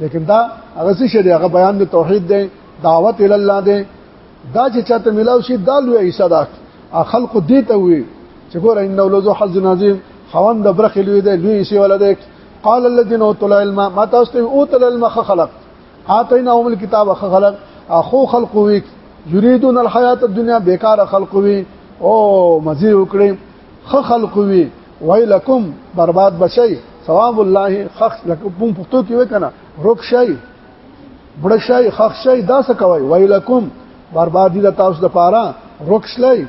لیکن دا هغه څه شری هغه بیان د توحید دی دعوت ال الله دی دا چې چاته ملاو شي دا لوی عیسی دا خلق دې ته وي چې ګور ان ولذو حظ عظیم خوان د برخې لوی دی لوی عیسی ولده قال الذين اوتوا العلم ما تاسو اوتوا العلم خلق اعطيناهم الكتاب خلق اخو خلق وي يريدون الحیات الدنیا بیکار خلق وي او مزي وکړي خ خلق وی ویلکم برباد بشي ثواب الله خخ لکه په پښتو کې وکنه روک شي بړ شي خخ شي دا څه کوي ویلکم بربادي د تاسو د پاره روک شلای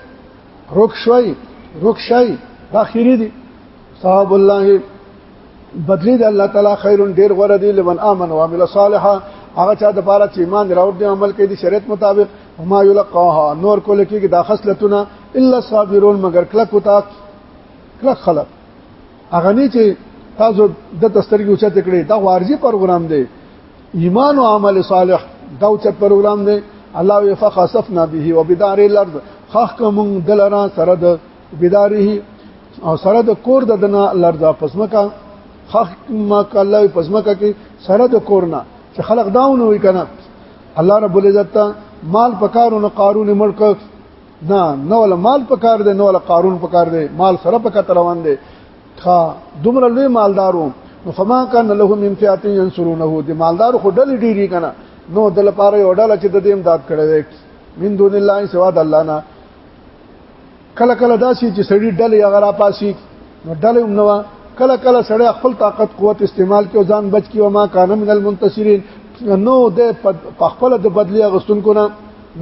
روک شوي روک شي دا خیری دي ثواب الله بدلی د الله تعالی خیرون ډیر غره دی لمن امن او عمل صالحا هغه چا د پاره چې ایمان راوړ دی عمل کوي د شریعت مطابق وما يلقاها نور کول کېږي دا خصلتونه الا صابرون مگر کلک وتا کلک خلق هغه نه چې تاسو د تسترګو چت کړي دا وارجي پروګرام دی ایمان او عمل صالح دا چت پروګرام دی الله وفق صفنا به وبدار الارض خخ کوم دلرا سره د بداره او سره د کور د دنا الارض پسمکا خخ ما کله پسمکا کې سره د کورنا چې خلق داونه وي کنه الله رب العزت ته مال پکارو نه قارون ملک نه نه ولا مال پکار دی نه ولا قارون پکار دی مال سره پکا روان دی ښا دومره لوی مالدارو نو فما کان له من فئات ينصرونه دی مالدار خو ډل ډیری کنه نو د لپاره یو ډل چې د دې امداد کړي من دون الله سوا د الله نه کله کله داسې چې سړی ډلې هغه را پاسي نو ډلې هم نو کله کله سړی خپل طاقت قوت استعمال کوي ځان بچ کی او ما کان من المنتصرین نو د خپل د بدلی غستون کو نه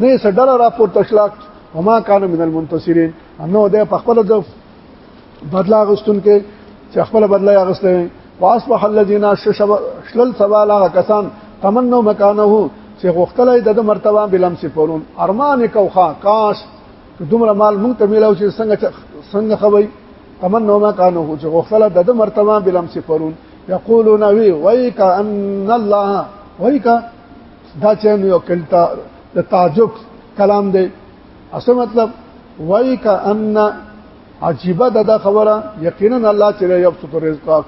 نه سړی را پور تشلاک او ما کان من المنتصرین نو د خپل د بدلا غستون کې چې خپل بدلا غستې واصبح الذين شلل سوال هغه کسان تمنو مکانه چې غختلې د مرتبه بلم سفرون ارمان کوخه کاش دومره مال مونږ ته ملاو چې څنګه څنګه خوي امن نو ما کانو چې غفله د د مرتبه بلم سفرون یقولون وی وای کا ان الله وای کا دا چې یو کلتا د تعجب کلام دی اصل مطلب وای کا ان عجیبه د خبره یقینا الله چې یو څه رزق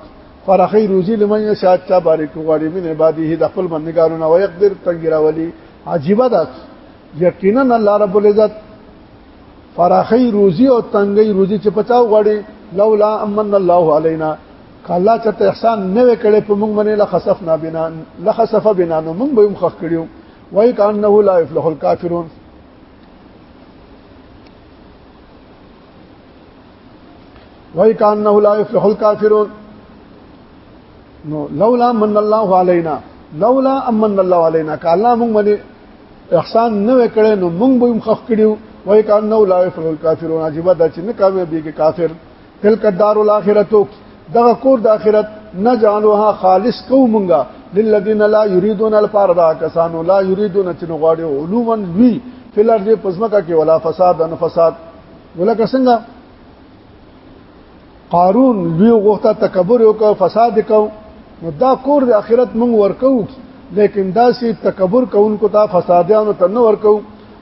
فرخی روزی لمن یشاء چا بارک غاری من عباده د خپل بندگانو نه ويقدر تنګراولي عجیبه ده یقینا الله رب العزت فراخی روزی او تنگی روزی چې پچاو غړي لولا امن الله علينا کله چې احسان نه وکړي په موږ باندې لخسفنا بنا لخسف بنا نو موږ به هم خخ کړیو وای کانه لا يفلح الكافرون وای کانه لا يفلح الكافرون نو لولا من الله علينا لولا امن الله علينا کله موږ باندې احسان نه وکړي نو موږ به هم خف کړیو وای کان نو لا یفلح الکافرون عجیب دا چې نه کامیابی کې کافر تلک الدار الاخرتو دغه کور د اخرت نه جانوها خالص کو مونږه للذین لا یریدون الفاردا کسانو لا یریدون چې غواړي علومن وی فلر دې پزماکه کې ولا فساد ان فساد ولکه څنګه قارون لوی غوښته تکبر وکاو فساد وکاو نو دا کور د اخرت مونږ ورکو لیکن دا سي تکبر کوونکو ته فسادیانو ته نه ورکو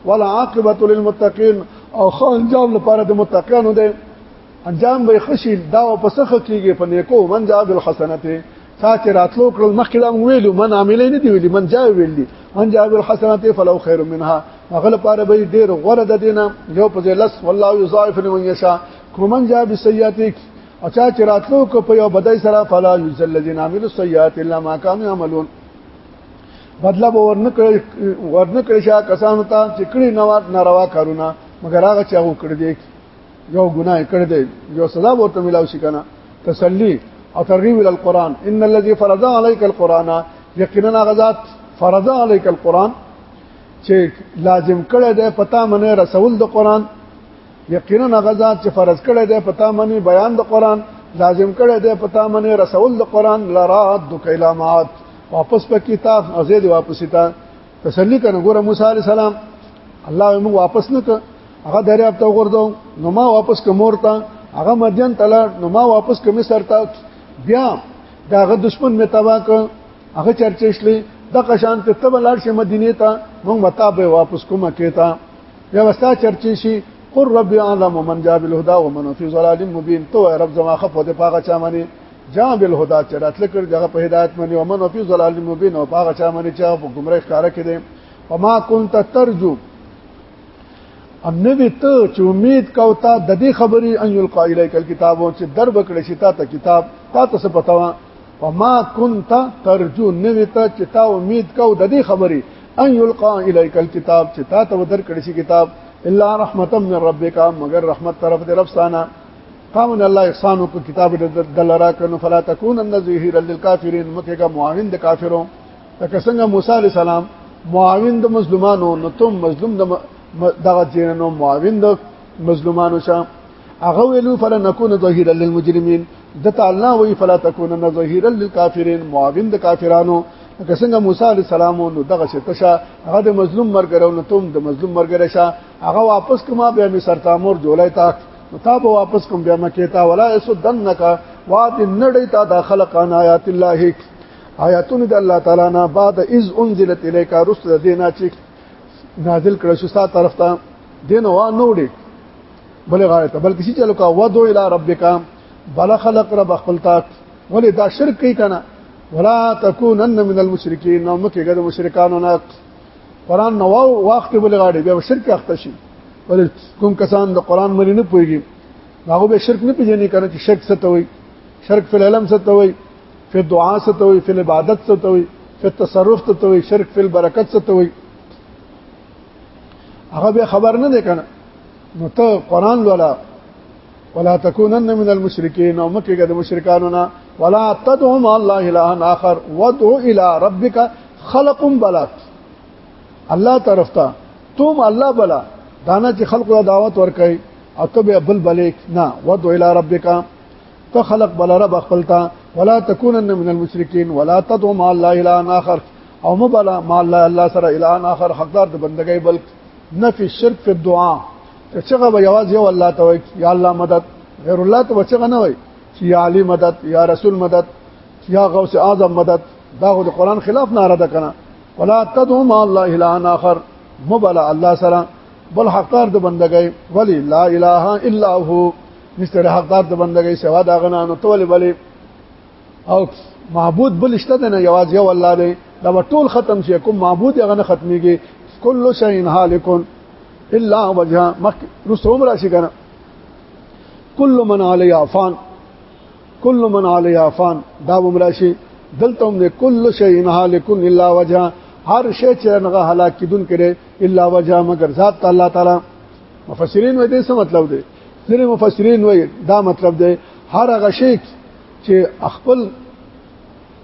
ولا عاقبت للمتقین او خو انجام لپاره د متقینو دی انجام به خشي دا او پسخه کیږي په نیکو من جاء بالحسنته سات راتلو کړل مخکې دا ویلو من عاملې نه دی ویلي من جاء ویل دي من جاء بالحسنته فلو خير منها هغه لپاره به ډیر غوړه د دینه یو په لس والله یضاعف لمن یشاء کومن جا بسیاته کی اچا چې راتلو کو په یو بدای سره فلا یذل الذین عملوا السیئات الا ما كانوا يعملون بدلا به ورنه کړی ورنه کړی شا کسانو ته چې کړي نوار ناروا کارونه مګر هغه چې هغه کړی دی یو ګناه کړی دی یو سزا ورته ملاو شي کنه تسلی او ترغیب ال القران ان الذي فرض عليك القران یقینا غزاد فرض عليك القران چې لازم کړی دی پتا منه رسول د قران یقینا غزا چې فرض کړی دی پتا منی بیان د قران لازم کړی دی پتا منی رسول د قران لراد د کلامات واپس په کتاب ازید واپس تا تسلی کنه ګوره موسی علی السلام الله یې موږ واپس نه کړ هغه دریاب ته وګرځو نو ما واپس کومور ته هغه مدین تل نو ما واپس کوم سر ته بیا داغه دشمن می تبا ک هغه چرچشلې د قشان ته تبلار شه مدینه ته موږ متا به واپس کومه کېتا یا وستا چرچی شي قر رب اعلم من جاء بالهدى ومن في ضلال مبين تو رب زما خف دې پاغه چا منی جاء بالهدى چې راتل کړ دغه په هدایت منی ومن في ضلال مبين او پاغه چا منی چې په گمراه ښکارا کې دي وما كنت ترجو ام نبی ته چې امید کو تا د دې خبرې ان یلقا الیک الكتاب چې در بکړې شتا ته کتاب تا ته څه پتاوه وما كنت ترجو نویتا چې تا امید کو د دې خبرې ان یلقا الیک الكتاب چې تا ته ودر کړی شي کتاب الا رحمتا من ربک مگر رحمت طرف دې رب سانا قامن الله احسانو کو کتاب دلرا کنو فلا تکونن ظهیر للکافرین مکه کا معاون د کافرو تک څنګه موسی علی السلام معاون د مظلومانو نو تم مظلوم د دغه جننو معاون د مظلومانو شه هغه ویلو فلا نكون ظهيرا للمجرمين دته الله وی فلا تكونن ظهيرا للكافرين معاون د کافرانو که څنګه موسی عليه السلام نو دغه شتشه هغه د مظلوم مرګرو نو تم د مظلوم مرګره شه هغه واپس کما بیا می سرتامور جولای تا متاب واپس کوم بیا مکه تا ولا يسدنك واد نړی تا د خلقان آیات الله آیاتونه د الله تعالی نه بعد اذ انزلت الیک رسل دینا چې نازل کړه شو ستا طرف ته دین وا نوړي بل غاړه ته بلکې چې لکه ودو الی ربک بل خلق رب خپل تات ولې دا شرک کوي کنه ولا تکونن من المشرکین نو مکه ګر مشرکانو نه قران نو واخت بل غاړي بیا شرک اخته شي ولې کوم کسان د قران مری نه پويږي هغه به شرک نه پیژني کنه چې شرک څه ته وي شرک فی العلم څه ته وي فی دعا څه ته وي فی عبادت څه ته وي فی تصرف څه ته وي شرک فی البرکت څه ته وي هغه به خبر نه دی کنه نو ته قران لولا ولا تکونن من المشرکین او مکه د مشرکانو نه ولا تدعو مع الله الا اخر وادعو الى ربك خلق بلات الله طرف ته تم الله بلا دانا چې خلق له دعوت ورکړي او ته به بل بلیک نه وادعو الى ربك ته خلق بل رب خپلتا ولا تکونن من المشرکین ولا تدعو مع الله الا اخر او مبلا ما الله الله سره الان اخر حقدار د بندګۍ بل نفي شرک په دعا ته څنګه به یواز یو الله ته وای یا الله مدد غیر الله ته وڅنګه نه وای چې یا علی مدد یا رسول مدد یا غوث اعظم مدد دا د قران خلاف ناره ده کنه ولا تدعو ما الله الان اخر مبلا الله سره بل حقدار د بندګۍ ولی لا اله الا هو نشته حقدار د بندګۍ سوا دا غنانو تول بلی او معبود بل شته نه یواز یو الله دی دا ټول ختم شي کوم معبود هغه نه ختميږي کل شيء هالک الا وجها مخ رسوم راشي کنه کل من علی عفان کل من علی عفان دا ومراشي دلته هم کل شيء هالک الا وجها هر شی چې هغه هلاک کیدون کړي الا وجه مگر ذات الله تعالی مفسرین وې دې څه مطلب دی ځینې مفسرین وایي دا مطلب دی هر هغه شی چې خپل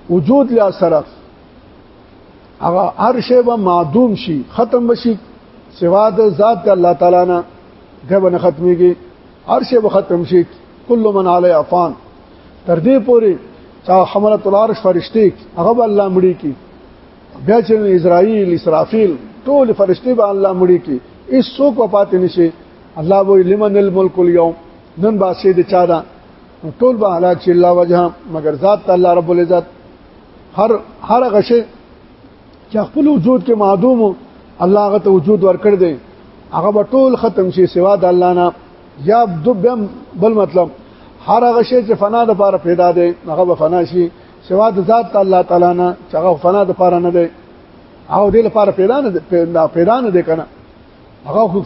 وجود لا سره هغه هر شی به معدوم شي ختم بشي سوا د ذات د الله تعالی نه دغه نه ختميږي هر شی به ختم شي کل من علی افان تر دې پوري چا حمله العرش فرشتي هغه به الله مړي کی بیا چې اسرائیل اسرافیل ټول فرشتي به الله مړي کی هیڅ څوک پاتې نشي الله وی لمن الملک اليوم نن با سي د چا دا ټول به هلاک شي الله وجه مگر ذات الله رب العزت هر هر غشه چې خپل وجود کې معدوم الله هغه ته وجود ورکړ دی هغه به ټول ختم شي سوا د الله نه یا دبم بل مطلب هر هغه شی چې فنا د پاره پیدا دی هغه به فنا شي سوا د ذات الله تعالی نه چې هغه فنا د پاره نه دی او دې لپاره پیدا نه پیدا نه دی کنه هغه خو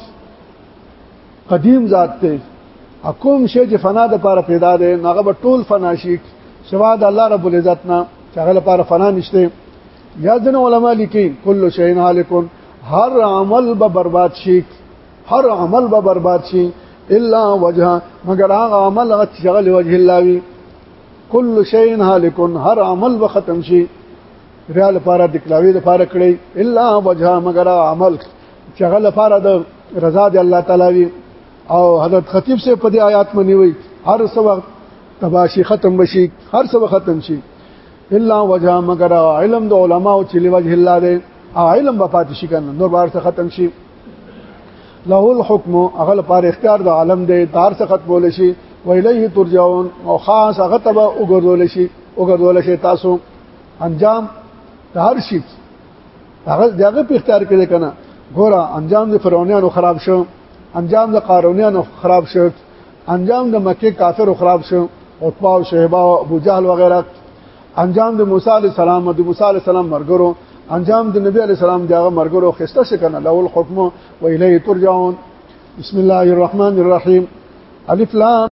قدیم ذات ته حکم شي چې فنا د پاره پیدا دی هغه به ټول فنا شي سوا د الله رب العزت نه چې هغه لپاره فنا نشته یا ځن علما لیکي کل شی هالکون هر عمل به برباد شي هر عمل به برباد شي الا وجه مگر هغه عمل هغه شغل وجه الله وي کل شی هالکون هر عمل به ختم شي ریا لپاره د کلاوی لپاره کړی الا وجه مگر عمل چې هغه لپاره د رضا دی الله تعالی وی او حضرت خطیب سے په دې آیات منی وی هر څه وخت تباشی ختم بشي هر څه ختم شي الا وجه مگر علم د علما او چې لوجه الله دی علم به پاتې شي کنه نور بار څه ختم شي له الحكم هغه لپاره اختیار د عالم دی دار څه ختمول شي ویلیه ترجعون او خاص هغه تبه وګرځول شي وګرځول شي تاسو انجام د هر شي هغه دغه په اختیار کې کنه ګوره انجام د فرعونانو خراب شو انجام د قارونانو خراب شو انجام د مکه کافرو خراب شو او طاو شهبا او ابو جهل وغیرہ انجام د موسی علی السلام د موسی علی السلام مرګرو انجام د نبی علی السلام دغه مرګرو خسته شي کنه لول حکم و الیه ترجعون بسم الله الرحمن الرحیم الف لام